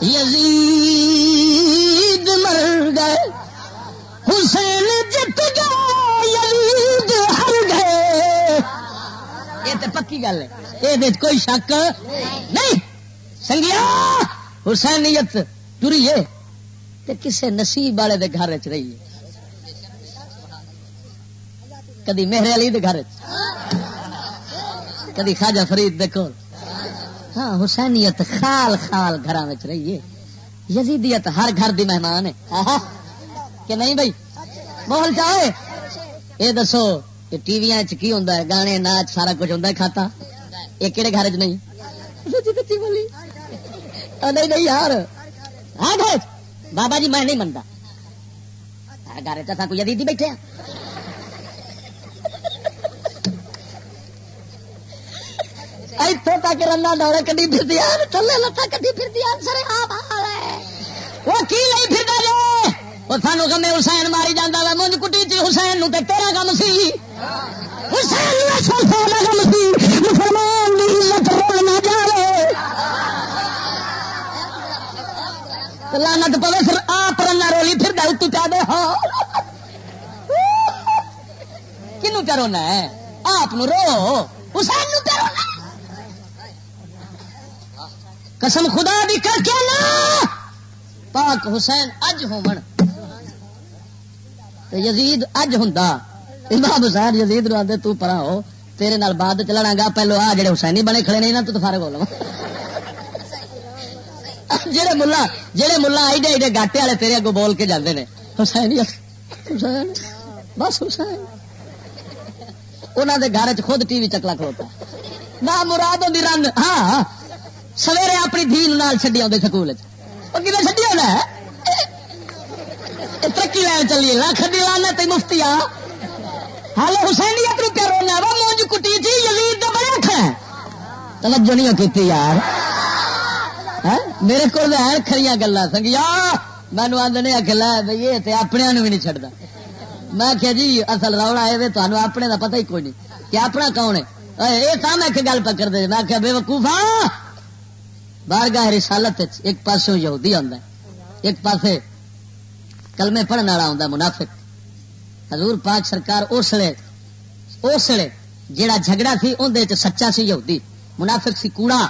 یزید مر گئے۔ حسین جت گئے یزید ہر گئے۔ یہ تو پکی گل ہے۔ یہ کوئی شک نہیں۔ سنگیا، حسینیت ٹری ہے۔ کسے نصیب والے دے گھر چ رہی ہے۔ کدی میرے علی دے گھر کدی خواجہ فرید دیکھو ہاں حسینیت خال خال گھر رہی ہے۔ یزیدیت ہر گھر دی مہمان ہے۔ کہ نہیں بھائی؟ محل چاہے یہ دسو کہ ٹی وی کی ہوں گانے ناچ سارا کچھ ہوں کھاتا؟ یہ کہڑے گھر چ نہیں؟ بولی۔ نہیں نہیں یار۔ ہاں بابا جی میں نہیں منتا گھر چا کوئی یزیدی بیٹھے۔ ہیں اتوں تک رنا ڈورے کدی پھر دیا تھلے لتا کدی پھر دیا سر وہ کی نہیں پھر جی وہ سانو کمے حسین ماری جانا وا مجھ کٹی چی حسین نو تیرا کم سی۔ حسین کم سی۔ مسلمان لانت پوے، پھر آپ رنا رولی، پھر دل تو پیا دے ہاں۔ ہو کنو پیا رونا ہے؟ آپ رو۔ حسین نو پیا رونا قسم خدا بھی کر کے نا پاک حسین اج ہون۔ یزید اج ہوں امام حسین یزید رو آدھے تو پرا ہو۔ تیرے نال بعد چلنا گا، پہلو آ جڑے حسینی بنے کھڑے نہیں نا تو فارغ ہو لو۔ جڑے ملا جڑے ملا، ایڈے ایڈے گاٹے والے تیرے اگو بول کے جاندے نے۔ حسین حسین، بس حسین۔ انہوں دے گھر چ خود ٹی وی چکلا کھلوتا۔ نہ مراد ہوتی رنگ ہاں،, ہاں سویرے اپنی دھی نال چڈی آتے سکول کتنے چڈی آنا ترقی لین چلیے رکھ دی لانا تے مفتی آ۔ ہال حسین اپنی پہ رونا وا مونج کٹی جی یزید بڑے اکھا توجہ نہیں کی یار۔ میرے کو ہے کھڑی گلا سنگیا مینو آدھے آخر لا بھائی یہ اپنے بھی نہیں چڑھتا میں کیا جی اصل روڑا ہے تمہیں اپنے کا پتہ ہی کوئی نہیں۔ کہ اپنا کون ہے؟ یہ تھا میں ایک گل پکڑ دے۔ میں آخیا بے وقوفا بارگاہ رسالت ایک پاس یہودی آتا ایک پاسے کلمے پڑھنے والا آتا منافق۔ حضور پاک سرکار اسلے اسلے جیڑا جھگڑا سی اندر سچا سی یہودی۔ منافق سی کوڑا۔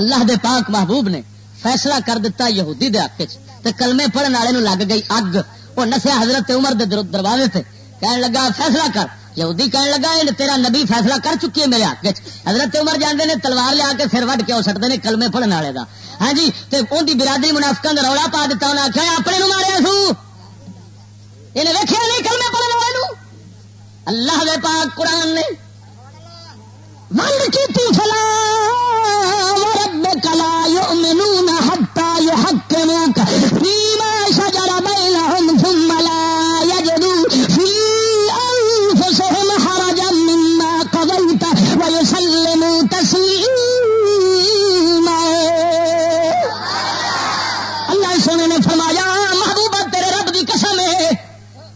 اللہ دے پاک محبوب نے فیصلہ کر دیتا یہودی دے حق تے کلمے پڑھنے والے لگ گئی اگ۔ وہ نسیا حضرت عمر دے دروازے سے کہنے لگا، فیصلہ کر۔ یہودی کہنے لگا تیرا نبی فیصلہ کر چکی ہے میرے حق حضرت عمر جانے نے تلوار لیا کے سر وڈ کے وہ سٹتے ہیں کلمے پڑھنے والے کا ہاں جی تے ان کی برادری منافقہ کا رولا پا دیتا انہیں آخیا اپنے نو ماریا سو۔ یہ ویکیا نہیں کلمے پڑھنے والے اللہ دے پاک قرآن نے ونڈ کی فلا رب کلا یؤمنون حتا یحکموک فیما شجر بینہم ثم لا یجدو فی اللہ سونے نے فرمایا، محبوبہ تیرے رب کی قسم ہے۔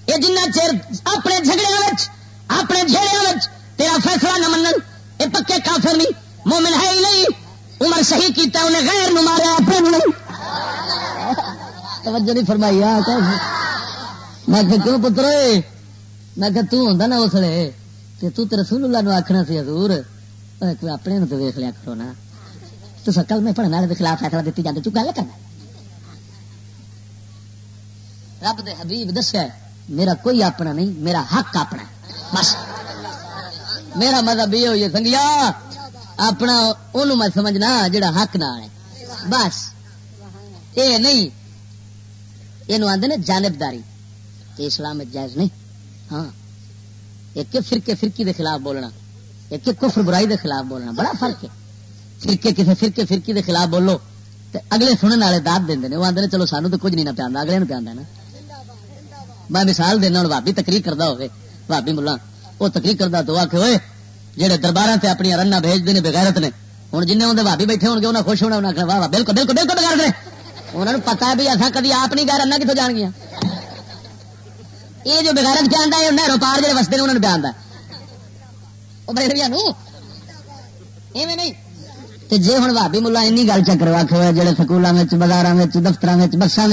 یہ جنہ چیر اپنے جھگڑے اپنے جھیڑے تیرا فیصلہ نہ منن، یہ پکے کافر نہیں، مومن ہے ہی نہیں۔ عمر صحیح کیتا انہیں غیر نو مارا اپنے نہیں توجہ نہیں فرمائی میں کہ کیوں پتر میں کہ تو ہوں نا اس لیے تو رسول اللہ نو آخنا سی، حضور۔ اپنے تو ویخ لیا کرو نا۔ تو کل میں پڑھنے والے خلاف فیصلہ دیتی جاتی تو گل کرنا۔ رب دے حبیب دسیا میرا کوئی اپنا نہیں، میرا حق اپنا بس۔ میرا مذہب یہ ہوئی سنگیا۔ اپنا ان میں سمجھنا جڑا حق نہ ہے۔ بس۔ یہ نہیں۔ یہ آدھے جانبداری۔ اسلام جائز نہیں۔ ہاں۔ ایک فرقے فرقی دے خلاف بولنا۔ ایک کفر برائی دے خلاف بولنا۔ بڑا فرق ہے۔ فرقے کسی فرقے فرقی دے خلاف بولو تے اگلے سننے والے داد دیں وہ آدھے چلو سانو تو کچھ نہیں نہ پیا اگلے پیا نا۔ میں مثال دینا ہوں بھابی تقریر کرتا ہوگی بھابی ملا، وہ تقریر کرتا تو آ کے ہوئے جہے دربار سے اپنی رنا بھیجتے ہیں بغیرت نے۔ ہوں جن اندر بھابی بیٹھے ہو گے انہیں خوش ہونا انہیں واہ واہ، بالکل بالکل بالکل بغیر دے انہوں نے پتا ہے بھی ایسا کدی آپ نہیں گئے رنا کتوں جان گیا یہ جو بغیرت کیا آتا ہے نہرو پار جڑے وستے انہوں نے پیا آتا ہے۔ نہیں۔ جی ہوں بھابی ملا این گل چکر واقع ہوا جڑے سکولوں میں بازار دفتر بسان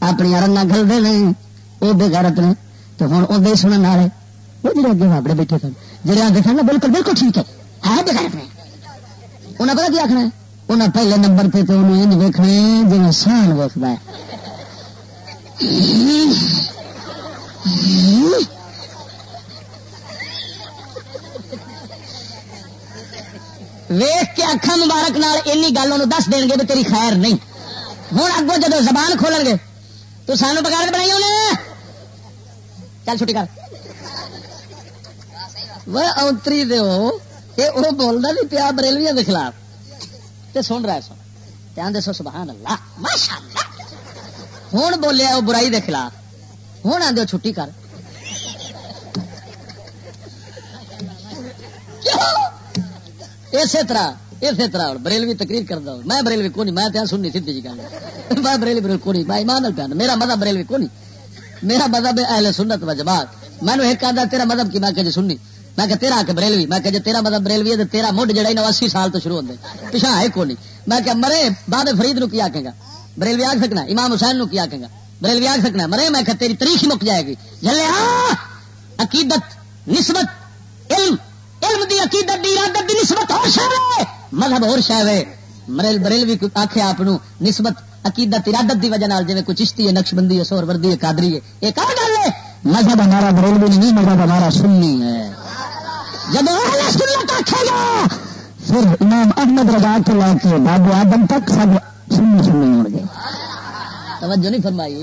اپنی رنگا گلتے ہیں وہ بے نے تو ہوں وہ سننے والے وہ جڑے اگے بابڑے بیٹھے سن۔ جڑے آگے سن بالکل بالکل ٹھیک ہے۔ ہے بے غیرت نے انہیں پتا کی آخنا انہیں پہلے نمبر پہ تو انہوں ویکنا جی سان ویکتا ہے۔ ویخ کے اکھا مبارک نال اینی گل انہوں دس دیں گے بھی تیری خیر نہیں۔ ہوں اگوں جب زبان کھولن گے، تو سانو بغیر بنائی انہیں چل چھٹی کر۔ وہ اوتری دو یہ بولتا بھی پیا بریلویا کے خلاف۔ تے سن رہا سن۔ دھیان دسو سبحان اللہ ماشاء اللہ ہوں بولیا وہ برائی دے خلاف۔ ہوں آدھے چھٹی کر۔ اسی طرح اسی طرح بریلوی تقریر کرتا ہوں۔ میں بریلوی کونی، میں تو سننی سی جی گل۔ میں بریلوی بریل کونی، میں ایمان پہ میرا مذہب بریلوی کونی۔ میرا مذہب اہل سنت و جماعت۔ میں ایک آدھا تیرا مذہب کی میں کہ جی سننی۔ میں کہ تیرا آ بریلوی، میں کہ جی تیرا مذہب بریلوی ہے تیرا مڈ جڑا نو اسی سال تو شروع ہوتے پچھا ہے کونی؟ میں کہ مرے، بابے فرید نو کی آکے گا؟ بریلوی آگ سکنا؟ امام حسین نو کی آکے گا؟ بریلوی آگ سکنا؟ مرے، میں کہ تیری تاریخ مک جائے گی۔ جلے عقیدت، نسبت، علم علم دی عقیدت دی ارادت دی نسبت اور شاوے مذہب اور شاوے مریل بریلوی آخے آپ نسبت، عقیدت، ارادت دی وجہ نال جی کوئی چشتی ہے نقش بندی ہے سور وردی ہے، قادری ہے۔ یہ کہاں گل ہے، مذہب ہمارا بریلوی نہیں، مذہب ہمارا سنی ہے۔ جب سنت آخے گا پھر امام احمد رضا کے لا کے بابو آدم تک سب سنی سنی ہو گے توجہ نہیں فرمائی۔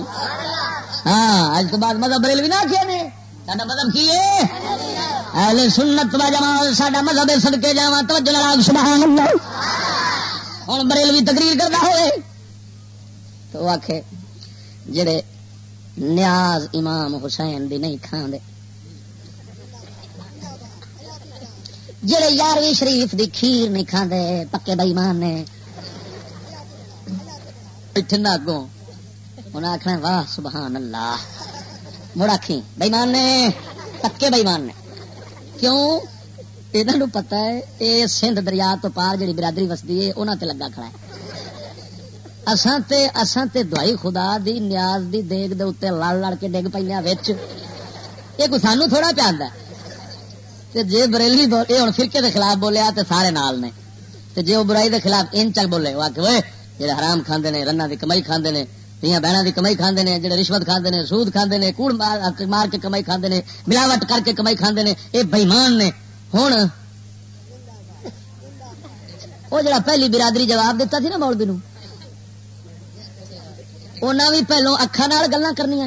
ہاں آج تو بعد مذہب بریلوی نہ آخیا نے۔ سڈا مذہب کی ہے؟ سنت و جما سڈا مذہب سد کے جا توجہ نال سبحان اللہ ہوں بریلوی تقریر کرتا ہوئے۔ تو آخ جڑے نیاز امام حسین دی نہیں کھانے جڑے یارویں شریف دی کھیر نہیں کھاندے، پکے بئیمان نے۔ ٹھنڈا اگوں۔ انہیں آخنا واہ، سبحان اللہ۔ مڑ آخی بئیمان نے، پکے بئیمان نے۔ کیوں؟ یہ پتا ہے یہ سندھ دریا تو پار جی برادری وسدی ہے انہوں تے لگا کھڑا ہے۔ اساں تے اساں تے دوائی خدا دی، نیاز دی دیگ دے اتنے لڑ لڑ کے ڈگ پہ وچ۔ یہ کوئی سانو تھوڑا پیادا تے جے بریلی یہ ہوں فرقے دے خلاف بولیا تے سارے نال نے۔ تے جے وہ برائی دے خلاف ان چک بولے۔ وہ آ کے جڑے حرام کھاندے نے رنا دی کمائی کھاندے نے دیا بہنوں کی کمائی کھانے نے، جڑے رشوت کھانے نے، سود کھانے نے، کوڑ مار کے کمائی کھانے نے، ملاوٹ کر کے کمائی کھانے نے یہ بےمان نے۔ ہوں وہ جڑا پہلی برادری جواب دیتا تھی نا مولوی انہیں بھی پہلو اکھان گلا کرنی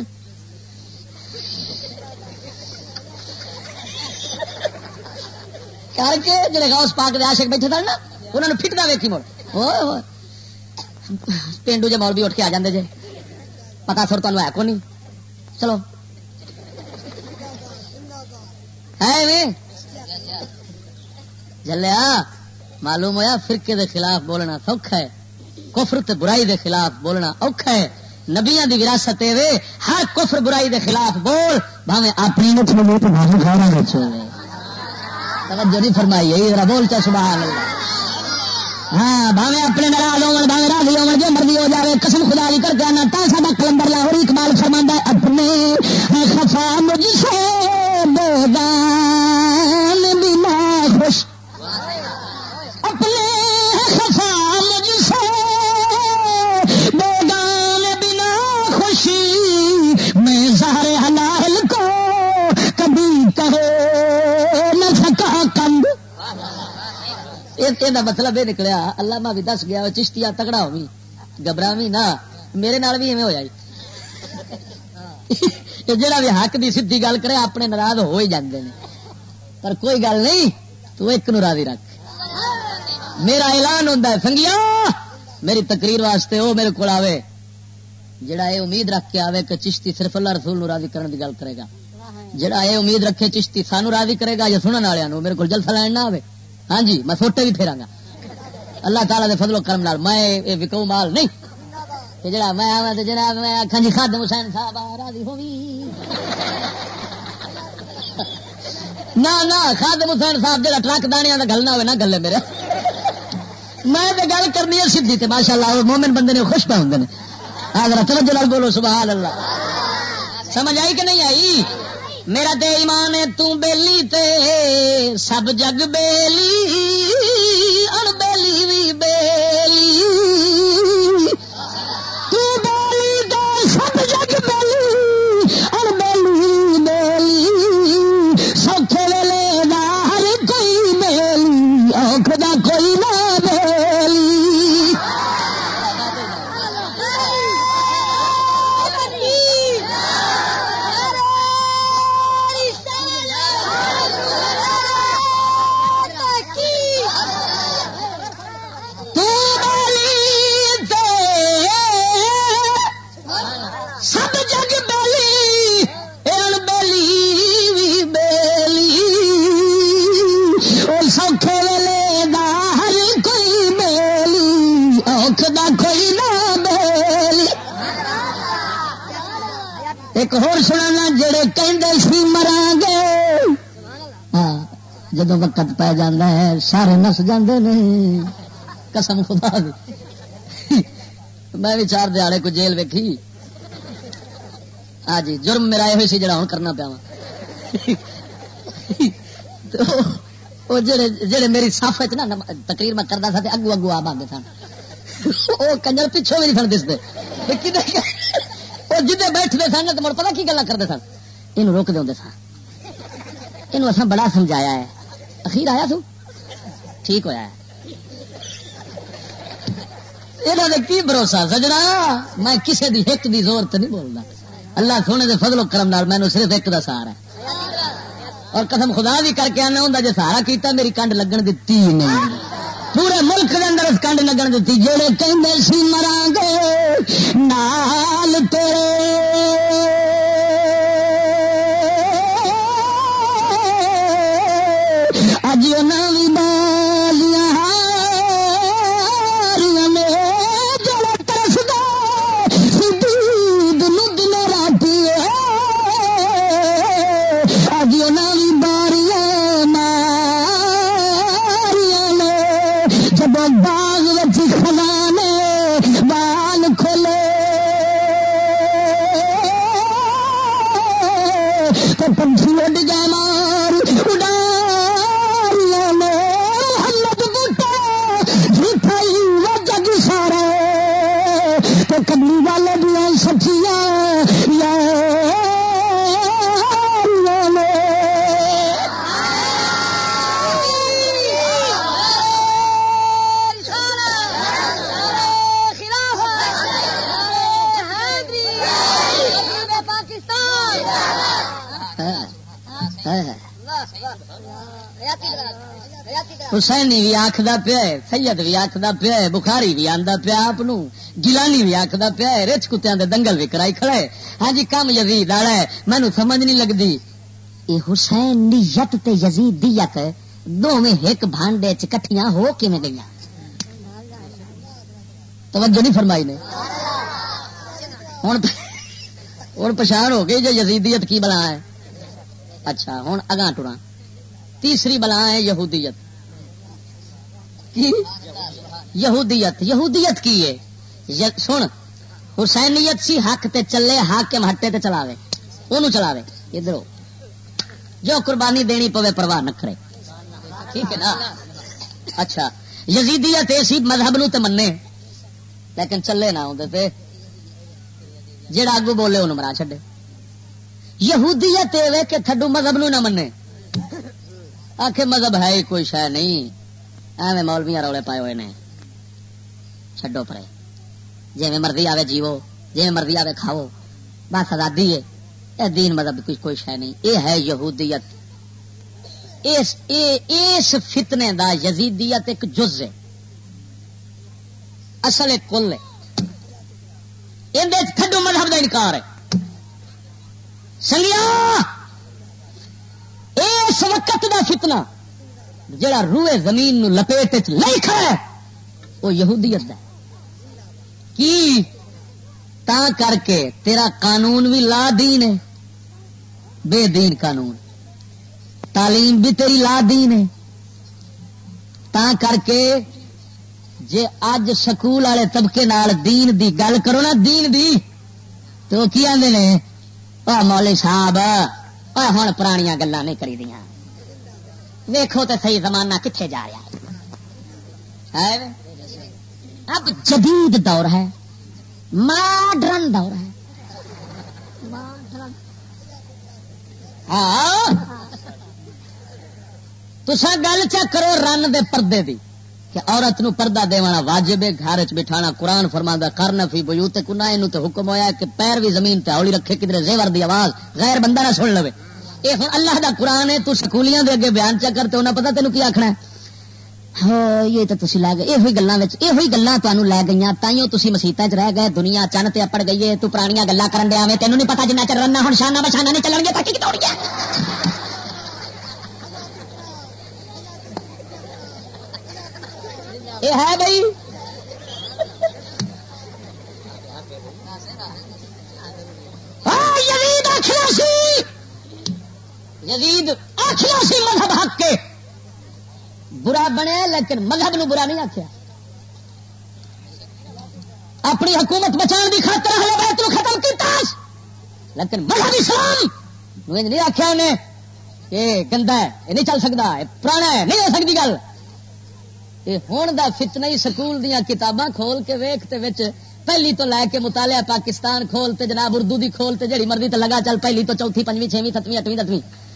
کر کے جڑے گاؤس پاک دے عاشق بیٹھے تھے نا انہوں نے فٹنا ویکھی مڑ پینڈو جی مولوی اٹھ کے آ جاندے جے پتا سر تمہیں ہے کو نہیں چلو ہے جلیا معلوم ہوا فرقے دے خلاف بولنا سوکھا ہے کفر تے برائی دے خلاف بولنا اوکھا ہے نبیاں دی وراثت ہے ہر کفر برائی دے خلاف بول بھاویں اپنی توجہ نہیں فرمائی ہے بول چا، سبحان اللہ۔ ہاں بھاوے اپنے ناراض ہو بھاوے راضی ہو جو مرضی ہو جائے قسم خدا لی کر کے آنا، تا سا کلندر لاہور اقبال فرما اپنے خفا مجھ سے بیدان یہ مطلب یہ نکلیا اللہ بھی دس گیا چشتیا تگڑا ہوئی۔ گبرا بھی نہ، میرے نال بھی ہوا جی۔ جڑا بھی حق دی سیدھی گل کرے، اپنے ناراض ہو ہی جاندے نے۔ پر کوئی گل نہیں، تو ایک ناراضی رکھ۔ میرا اعلان ہوتا ہے، سنگیا، میری تقریر واسطے وہ میرے کو آوے۔ جڑا یہ امید رکھ کے آوے کہ چشتی صرف اللہ رسول راضی کرنے کی گل کرے گا۔ جڑا یہ امید رکھے چشتی سانو راضی کرے گا یا سننے والوں میرے کو جلسہ لین نہ آئے ہاں جی میں فوٹے بھی پھیرا گا۔ اللہ تعالیٰ دے فضل و کرم نال میں وکو مال نہیں۔ جڑا میں آوا تو جناب میں آخا جی خادم حسین صاحب راضی ہوئی نہ نہ، خادم حسین صاحب جڑا ٹرک دانیا کا گلنا ہوئے، نہ گلے میرے۔ میں گل کرنی ہے سیدھی ماشاء اللہ مومن بندے نے خوش پہ ہوں آگرہ چلو جلال بولو سبحان اللہ۔ سمجھ آئی کہ نہیں آئی؟ میرا دے ایمان ہے تو بیلی تے سب جگ بیلی ان بیلی بھی بیلی۔ ایک ہور سنانا جڑے کہندے سی مران گے۔ ہاں جدو وقت پی جاندہ ہے، سارے نس جاندے نہیں قسم خدا دی۔ میں بھی چار دیہڑے کو جیل ویکھی۔ ہاں جی جرم میرا یہ سی جڑا ہوں کرنا پیا وہ جڑے جڑے میری صف نا تقریر میں کرتا تھا اگو اگو آ باندھے سن وہ کنجر پیچھوں بھی نہیں سن دستے وہ جدے بیٹھتے سن تو مڑ پتا کی گلا کرتے سن؟ یہ روک دے سن۔ یہ اصا بڑا سمجھایا ہے۔ اخیر آیا تو؟ ٹھیک ہویا ہے۔ یہ کی بھروسہ سجنا میں کسی دی ایک دی زور تو نہیں بولنا اللہ سونے دے فضل و کرم نال مینو صرف ایک دا سہارا ہے۔ اور قسم خدا بھی کر کے آنا ہوں جی سہارا کیتا، میری کنڈ لگن دیتی نہیں۔ پورے ملک کے اندر کنڈ لگن دیتی جڑے کہندے سی مران گے نال تیرے۔ اج نوی حسینی بھی آخدا پیا ہے، سید بھی آخدا پیا ہے، بخاری بھی آندا پیا آپ گیلانی بھی آخدا پیا ہے رچ کتیاں دے دنگل بھی کرائی کھڑا ہے۔ ہاں جی کم یزید والا ہے مینو سمجھ نہیں لگتی یہ حسین تے یزید دونوں ایک بھانڈے چ کٹھیاں ہو کیویں گئی توجہ نہیں فرمائی نے۔ ہوں ہوں پچھان ہو گئی جو یزیدیت کی بلا ہے۔ اچھا ہوں اگاں ٹرا۔ تیسری بلا ہے یہودیت۔ کی یہودیت یہودیت کی ہے؟ سن، حسینیت سی حق تے چلے، حاکم ہٹے تے چلاوے، اونوں چلاوے ادھر جو قربانی دینی پوے پرواہ نہ کرے۔ ٹھیک ہے نا؟ اچھا یزیدیت ایسی مذہب نو تے منے لیکن چلے نہ ہوندے تے جڑا اگو بولے انہوں مرا چھڈے۔ یہودیت اے کہ تھڈو مذہب نو نہ منے آخے مذہب ہے ہی کوئی شہ نہیں۔ ایویں مولویاں رولے پائے ہوئے نے چھڈو پرے جی مرضی آوے جیو جی مرضی آوے کھاؤ بس آزادی ہے اے دین مذہب کی کوئی شہ نہیں اے ہے یہودیت اس اے- اس فتنے دا یزیدیت ایک جز ہے اصل ایک کل ہے اندر کھڈو مذہب دا انکار ہے سنگیا اس وقت دا فتنہ جڑا روئے زمین نو لپیٹ چ کھڑا ہے، وہ یہودیت ہے۔ کی؟ تا کر کے تیرا قانون بھی لا دین ہے، بے دین قانون۔ تعلیم بھی تیری لا دین ہے۔ تا کر کے جے اج سکول والے طبقے نال دین دی گل کرو نا، دین دی، تو کی آدھے نے؟ مولی صاحب ہوں پرانیاں گلا نہیں کری دیا ویکھو تو صحیح زمانہ کتنے جا رہا ہے؟ اب جدید دور ہے، ماڈرن دور ہے۔ ہاں؟ تسا گل چیک کرو رن دے پردے دی، کہ عورت نو پردہ دیوانا واجب ہے، گھر چ بٹھانا، قرآن فرما کرنا فی بجو تے کنا یہ حکم ہویا کہ پیر بھی زمین تے ہولی رکھے کدھر زیور دی آواز، غیر بندہ نہ سن لو یہ ہوں اللہ دا قرآن ہے، تو سکولیاں دے اگے بیان چا کرتے انہیں پتا تینوں کی آخنا ہے؟ ہاں یہ تو تھی لے گئے یہ ہوئی گلوں یہ گلیں تمہیں لے گئی تائیوں تھی مسیطا چ رہ گئے، دنیا چن تے اپڑ گئی ہے، تو پرانیاں گلا کرن دیا میں تینوں نہیں پتا جنہ چل رہا ہوں شانہ بچانا نہیں چلن گے تاکہ کتوں گیا یہ ہے بھائی یزید آخلا سی! یزید آخلا سی مذہب حق کے۔ برا بنیا لیکن مذہب نو برا نہیں آخیا اپنی حکومت بچان کی خاطر ہلو بیت نو ختم کیتا۔ لیکن مذہب اسلام نہیں آخیا انہیں۔ یہ گندا ہے یہ نہیں چل سکتا پرانا ہے، نہیں ہو سکتی گل۔ ہوں دا فتنہ سکول دیا کتاباں کھول کے ویختے پہلی تو لے کے مطالعہ پاکستان کھولتے جناب اردو دی کھولتے جڑی مرضی تو لگا چل پہلی تو چوتھی، پنجویں، چھویں ستویں اٹھویں، دسویں۔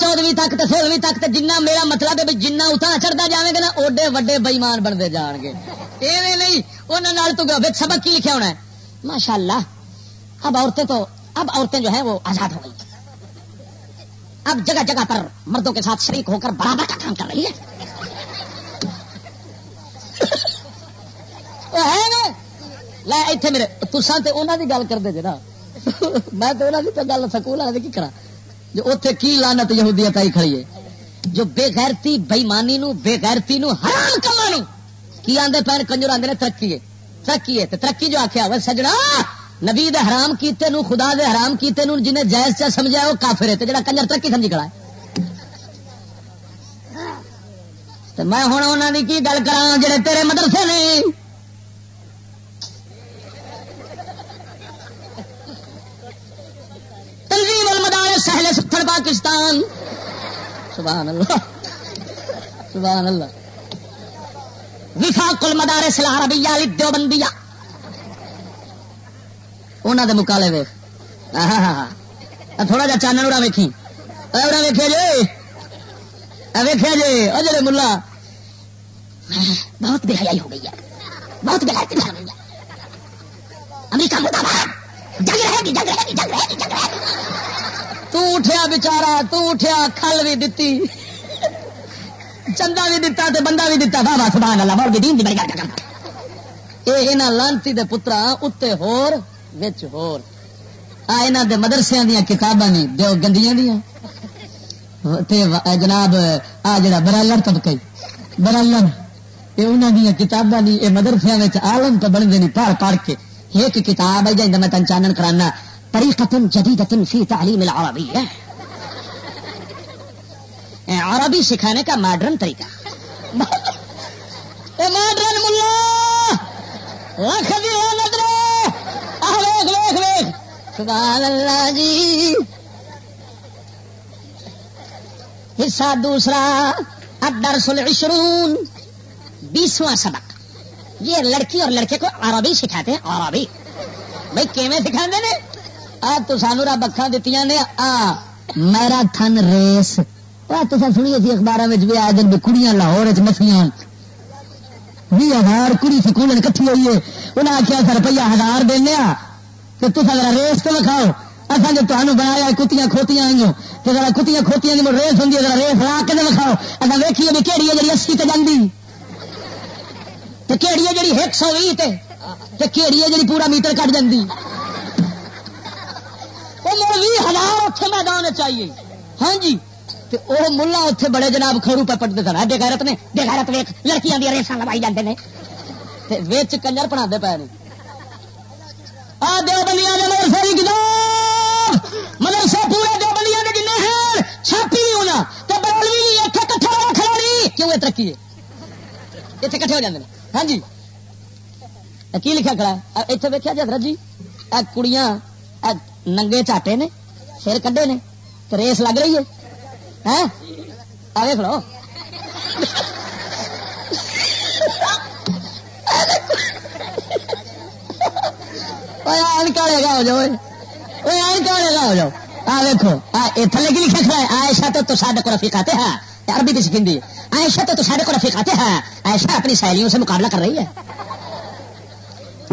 چودویں تک تو سولہویں تک تو جنہ میرا مطلب ہے جنہ اتنا چڑھتا جائے گا نا، اوڈے وڈے بئیمان بنتے جان گے۔ ایویں نہیں انہوں تو سبق کی لکھا ہونا ہے؟ ماشاء اللہ اب عورتیں تو، اب عورتیں جو ہیں وہ آزاد ہو گئی۔ اب جگہ جگہ پر مردوں کے ساتھ شریک ہو کر برابر کا کام کر رہی ہے اتنے میرے تسان تو انہوں کی گل کرتے جی نا۔ میں تو انہوں کی گل سکول والے کی کرا جو اتنے کی لانت یہودیت تائی کھڑی ہے؟ جو بے غیرتی بےمانی نو، بے غیرتی نو حرام کما نو۔ کی آدھے پہن کنجر آدھے ترقی ہے۔ ترقی ہے ترقی جو آخیا وہ سجنا، نبی دے حرام کیتے نو، خدا دے حرام کیتے نو، جنہیں جائز چا سمجھا وہ کافر ہے۔ جڑا کنجر ترقی سمجھی کڑا ہے۔ میں ہوں انہوں نے کی گل کرا جڑے تیرے مدرسے نے؟ سہل ستھڑ پاکستان۔ سبحان اللہ۔ سبحان اللہ۔ وفاق المدار سلح ربیا لدو بندیا انہوں دے مکالے ویخ تھوڑا جا چانن اڑا ویکھی۔ اڑا ویکھے جی ویخیا جی اجڑے ملا۔ بہت بے حیائی ہو گئی ہے۔ بہت بے حیائی ہو گئی ہے۔ امریکہ مرد آباد جنگ رہے گی، جنگ رہے گی، جنگ رہے گی، جنگ رہے گی۔ تو اٹھیا بچارا تو اٹھیا کھل بھی دتی، چندہ بھی دتا تے بندہ بھی دتا بابا سبحان اللہ مول دین دی بڑی گل کرتا اے انہاں لانتی دے پترا اتے ہور، وچ ہور۔ آ انہاں دے مدرسیاں دیاں کتاباں نہیں دیو گندیاں دیاں۔ تے جناب، آ جڑا برالر طبقہ برالر یہ انہوں دیا کتاباں نہیں یہ مدرسے آلم تو بنتے نہیں پڑھ پڑھ کے۔ ایک کتاب ہے جن میں تن چانن کرانا۔ طریقت جدید فی تعلیم العربی ہے عربی سکھانے کا ماڈرن طریقہ. ماڈرن ملا! لکھ سبحان اللہ جی! حصہ دوسرا، الدرس العشرون، بیسواں سبق. یہ لڑکی اور لڑکے کو عربی سکھاتے ہیں، عربی. بھائی، کیویں سکھا نے؟ آ، تو سانو رب اکھان دیتی نے، آ، میرا تھن ریس۔ تو سنی سی جی اخبار میں بھی آئے دن بھی کڑیاں لاہور چفیاں بھی ہزار کڑی سکول کٹھی ہوئی ہے۔ انہیں آخیا سر روپیہ ہزار دینا تو تصا ریس تو لکھاؤ اصل جو تمہیں بنایا کتیاں کھوتیاں آئی تو ذرا کتیاں کھوتیاں کی ریس ہوں ذرا ریس لا کے لکھاؤ اصل ویکھیے بھی کہڑی ہے جی اسی تے جاندی۔ کہڑی ہے جی ایک سو بھی کہڑی ہے جی پورا میٹر کٹ جاندی۔ بھی ہزار اتنے میدان چاہیے ہاں جی۔ وہ ملا اتنے بڑے جناب کھڑو پہ پٹتے سن۔ بے غیرت نے۔ بے غیرت ویخ لڑکیاں دیا ریساں لوائی جاتے ہیں ویچ کنجر پڑھا پے نے۔ آ دو بندیاں مدرسے کی کتاب۔ مدرسے پورے دو بندیاں کے جن ہیں۔ چھاپی نہیں ہونا۔ تو بڑی اتنے کٹھا کھڑا نہیں کیوں یہ ترقی ہے؟ اتنے کٹھے ہو جاتے ہیں ہاں جی۔ کی لکھا کھڑا اتنے ویکیا جی حضرت جی؟ کڑیاں ننگے چاٹے نے سر کڈے نے ریس لگ رہی ہے آئے کھڑو کالے گا ہو جاؤ کالے گا ہو جاؤ آ دیکھو تھلے کی لکھا کھڑا ہے ایسا تو سارے کو رفیق آتے ہیں عربی بھی سکھیں ایسا تو سارے کو رفیق آتے ہیں ایسا اپنی سہیلیوں سے مقابلہ کر رہی ہے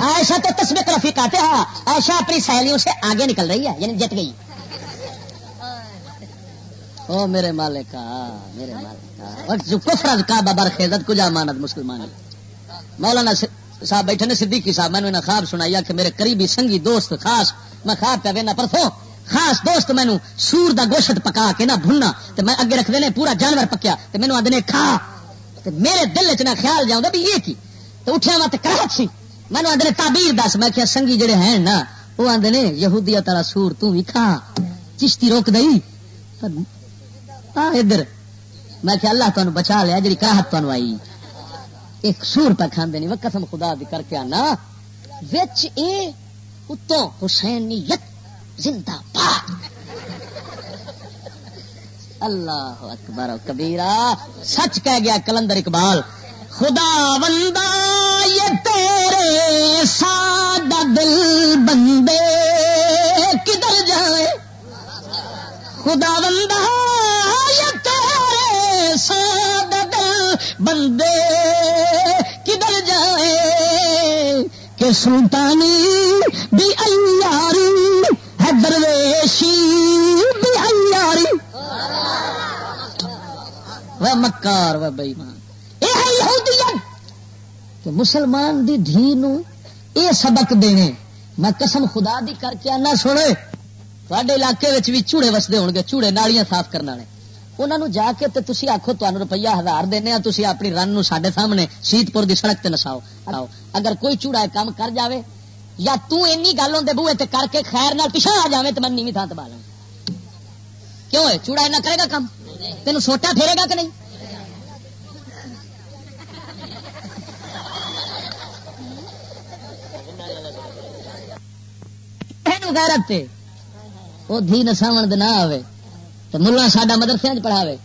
ایسا تو تصویر رفیق آتے ہیں۔ ایسا اپنی سہیلیوں سے آگے نکل رہی ہے یعنی جت گئی۔ او میرے مالک میرے مالک کفر کا بابر خیزت، کجا مانت مسلمان مولانا صاحب بیٹھے نے، صدیقی صاحب، میں نے خواب سنایا کہ میرے قریبی سنگی دوست خاص، میں خواب پہ وینا پرسوں خاص دوست مینو سور دا گوشت پکا کے نہ بھننا تو میں اگے رکھ دینے پورا جانور پکیا تو مینو آدھے کھا۔ تو میرے دل چ نہ خیال جاؤں بھی یہ کی۔ تو اٹھیا وا تو کراہت سی۔ مینو آدھے تعبیر دس، میں کیا سنگی جڑے ہیں نا وہ آدھے نے یہودیا تارا سور تو بھی کھا، چشتی روک دئی۔ ادھر، میں کیا اللہ تمہیں بچا لیا جی کراہت تمہیں آئی۔ ایک سور پہ کھانے نہیں قسم خدا دی کر کے آنا۔ وچ اے اتوں حسینیت زندہ باد۔ اللہ اکبر کبیرا سچ کہہ گیا کلندر اقبال۔ خدا بندہ یہ تیرے سادہ دل بندے کدھر جائے خدا بندہ یہ تیرے سادہ دل بندے کدھر جائے کہ سلطانی بھی ایاری درویشی وہ مکار و بےمان یہ مسلمان دی دھی نو اے سبق دینے۔ میں قسم خدا دی کر کے نہ سنے تھوڑے علاقے بھی چوڑے وستے ہو گے چوڑے نالیاں صاف کرنے والے۔ انہوں جا کے تے تسی آخو تمہیں روپیہ ہزار دینا ہاں، تھی اپنی رن نو سڈے سامنے شیت پور کی سڑک تے نساؤ۔ اگر کوئی چوڑا کام کر جاوے۔ یا تین گل ہوں بوے تے کر کے خیر نال پیچھا آ جائے تو من نیوی تھان تباہ کیوں ہے چوڑا ایسا کرے گا کام؟ تین سوٹا پھیرے گا کہ نہیں؟ غیرت وہ دھی نساو نہ آئے تو ملا ساڈا مدرسے پڑھاوے۔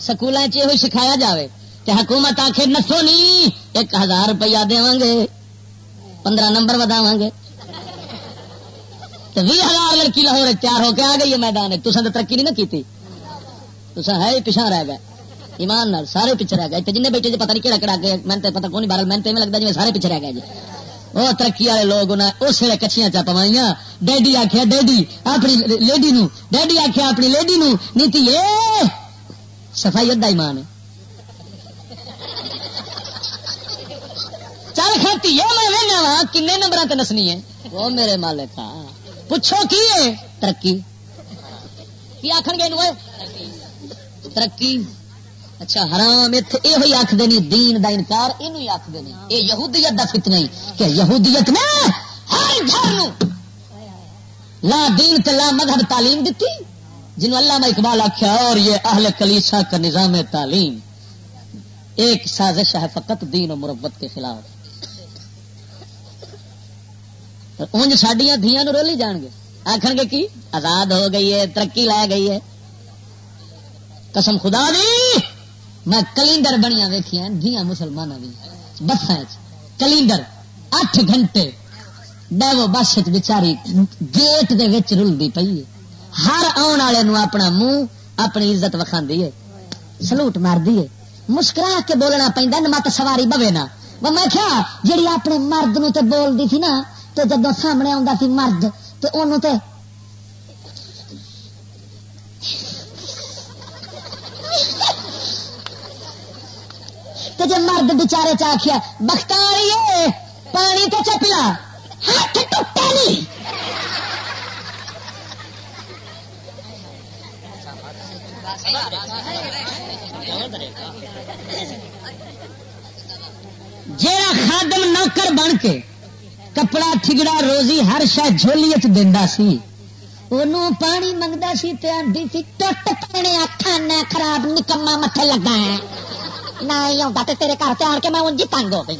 سکولوں یہ سکھایا جاوے کہ حکومت آخر نسو نہیں ایک ہزار روپیہ دے گے پندرہ نمبر وداو گے بھی ہزار لڑکی لاہور تیار ہو کے آ گئی ہے میدان تو ترقی نہیں نہ کی ہے پچھا رہ گئے ایمان نال سارے پیچھے رہ گئے۔ جن بیٹے جی پتہ نہیں کہڑا کہڑا کے میں پتا کون بارہ میں لگتا جی سارے پیچھے رہ گئے جی۔ وہ ترقی والے لوگ اس ویلے کچھیاں چا پوائیاں۔ ڈیڈی آخیا ڈیڈی، اپنی لیڈی نو ڈیڈی آخیا اپنی لیڈی نو نیتی صفائی ادا ایمان ہے۔ چل کھاتی ہے میں لینا وا کن نمبر تے نسنی ہے۔ وہ میرے مالک ہاں۔ پوچھو کی ہے؟ ترقی۔ کی آخر گے ترقی۔ اچھا حرام یہ آخ دینی دین دا انکار یہ آخ دینی یہ یہودیت دا فتنہ ہی۔ کہ یہودیت نے ہر گھر لا دین تے لا مذہب تعلیم دیتی جنہوں اللہ میں اقبال آخیا اور یہ اہل کلیسا کا نظام تعلیم۔ ایک سازش ہے فقط دین و مربت کے خلاف۔ انج سڈیا دیا رولی جان گے۔ آخر گے کی؟ آزاد ہو گئی ہے، ترقی لا گئی ہے۔ قسم خدا دی! میں کلینڈر بنیا ویخیا دیا مسلمان بھی بسان کلینڈر اٹھ گھنٹے۔ ڈیو بس بچاری گیٹ دے وچ رلدی پی ہر آن والے اپنا منہ، اپنی عزت وکھا ہے۔ سلوٹ مار دیے مسکرا کے بولنا پہ مت سواری بوے نا میں کیا جی اپنے مرد نو تے بولتی تھی نا تو جدو سامنے آتا سی مرد تو انہوں تے تو جب مرد بچارے چاخیا بختاری پانی تو چپلا ہاتھ ٹوٹا نہیں جا خادم نوکر بن کے کپڑا ٹھگڑا روزی ہر شاید جھولی دینا سی پانی منگتا سی آدھی سی، ٹوٹ پڑنے کھانا خراب نکما مت لگا ہے نہ ہی آتا تیرے گھر سے آ کے میں انجی تنگ ہو گئی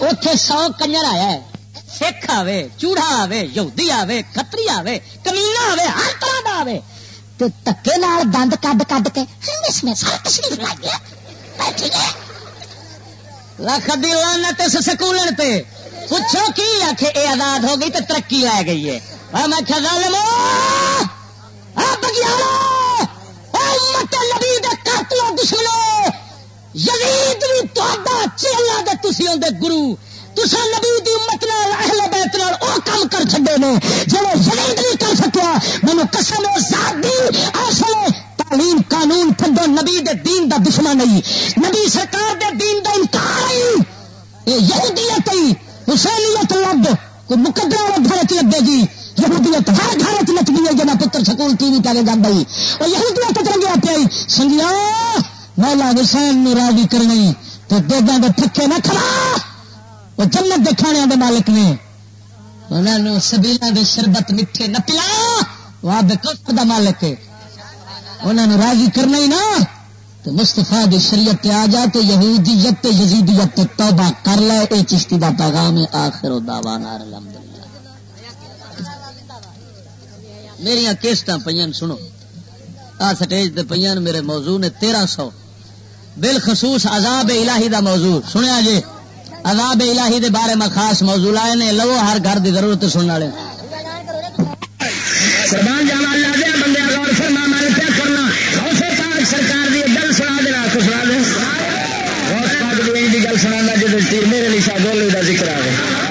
اتے سو کنجر آیا ہے۔ سکھ آوے، چوڑا آوے، یہودی آوے، کتری آوے کمینا آوے، ہر طرح کا آوے۔ تو تکے نال دند کڈ کڈ کے اس میں سارا تشریف لائی ہے۔ لکھ دی لانت اس سکولن تے۔ پوچھو کی آخ اے آزاد ہو گئی تو ترقی لے گئی ہے۔ میں کیا ظالمو! یزید بھی تا چیلا دے تسی دے گرو تسا نبی دی امت نال، اہل بیت نال او کام کر چھڈے نے۔ جڑے یزید نہیں کر سکیا، مینوں قسم ہے ذات دی اصل تعلیم قانون تھڈو نبی دے دین دا دشمن نہیں۔ نبی سرکار دے دین دا انکار ہی یہودیت ہی۔ حسینیت لگ کوئی مقدرہ والے گھر چ لگے گی۔ یہودیت ہر گھر چ نچ گئی ہے جنا پتر سکول ٹی وی پہ جانا وہ یہودیت چنگیا پیا سنگیا مولا حسین نو راضی کرنی تو دیگاں دے پھکے نہ کھڑا۔ وہ جنت دے کھانے دے مالک نے۔ انہوں نے سبیلا دے شربت میٹھے نہ پلا وہ بے دا مالک ہے۔ انہوں نے راضی کرنا ہی نا۔ تو مستفا دی شریعت آ جا تو یہودیت یزیدیت توبہ کر لے۔ اے چشتی دا پیغام ہے، آخر دعوانا الحمدللہ۔ میری کیسٹ پہ سنو۔ آ سٹیج پہ میرے موضوع نے تیرہ سو۔ بالخصوص عذاب الہی دا موضوع. سنیا جی؟ عذاب الہی دے بارے میں خاص موضوع لائے نے، لو ہر گھر دی ضرورت سننے والے قربان جاوا اللہ دے، بندے غور فرما، میں کیا کرنا۔ غوث پاک سرکار دی گل سنا دے نا تو سنا دے غوث پاک دی گل سنا جے تیر میرے لیے شاہ گول دا ذکر آ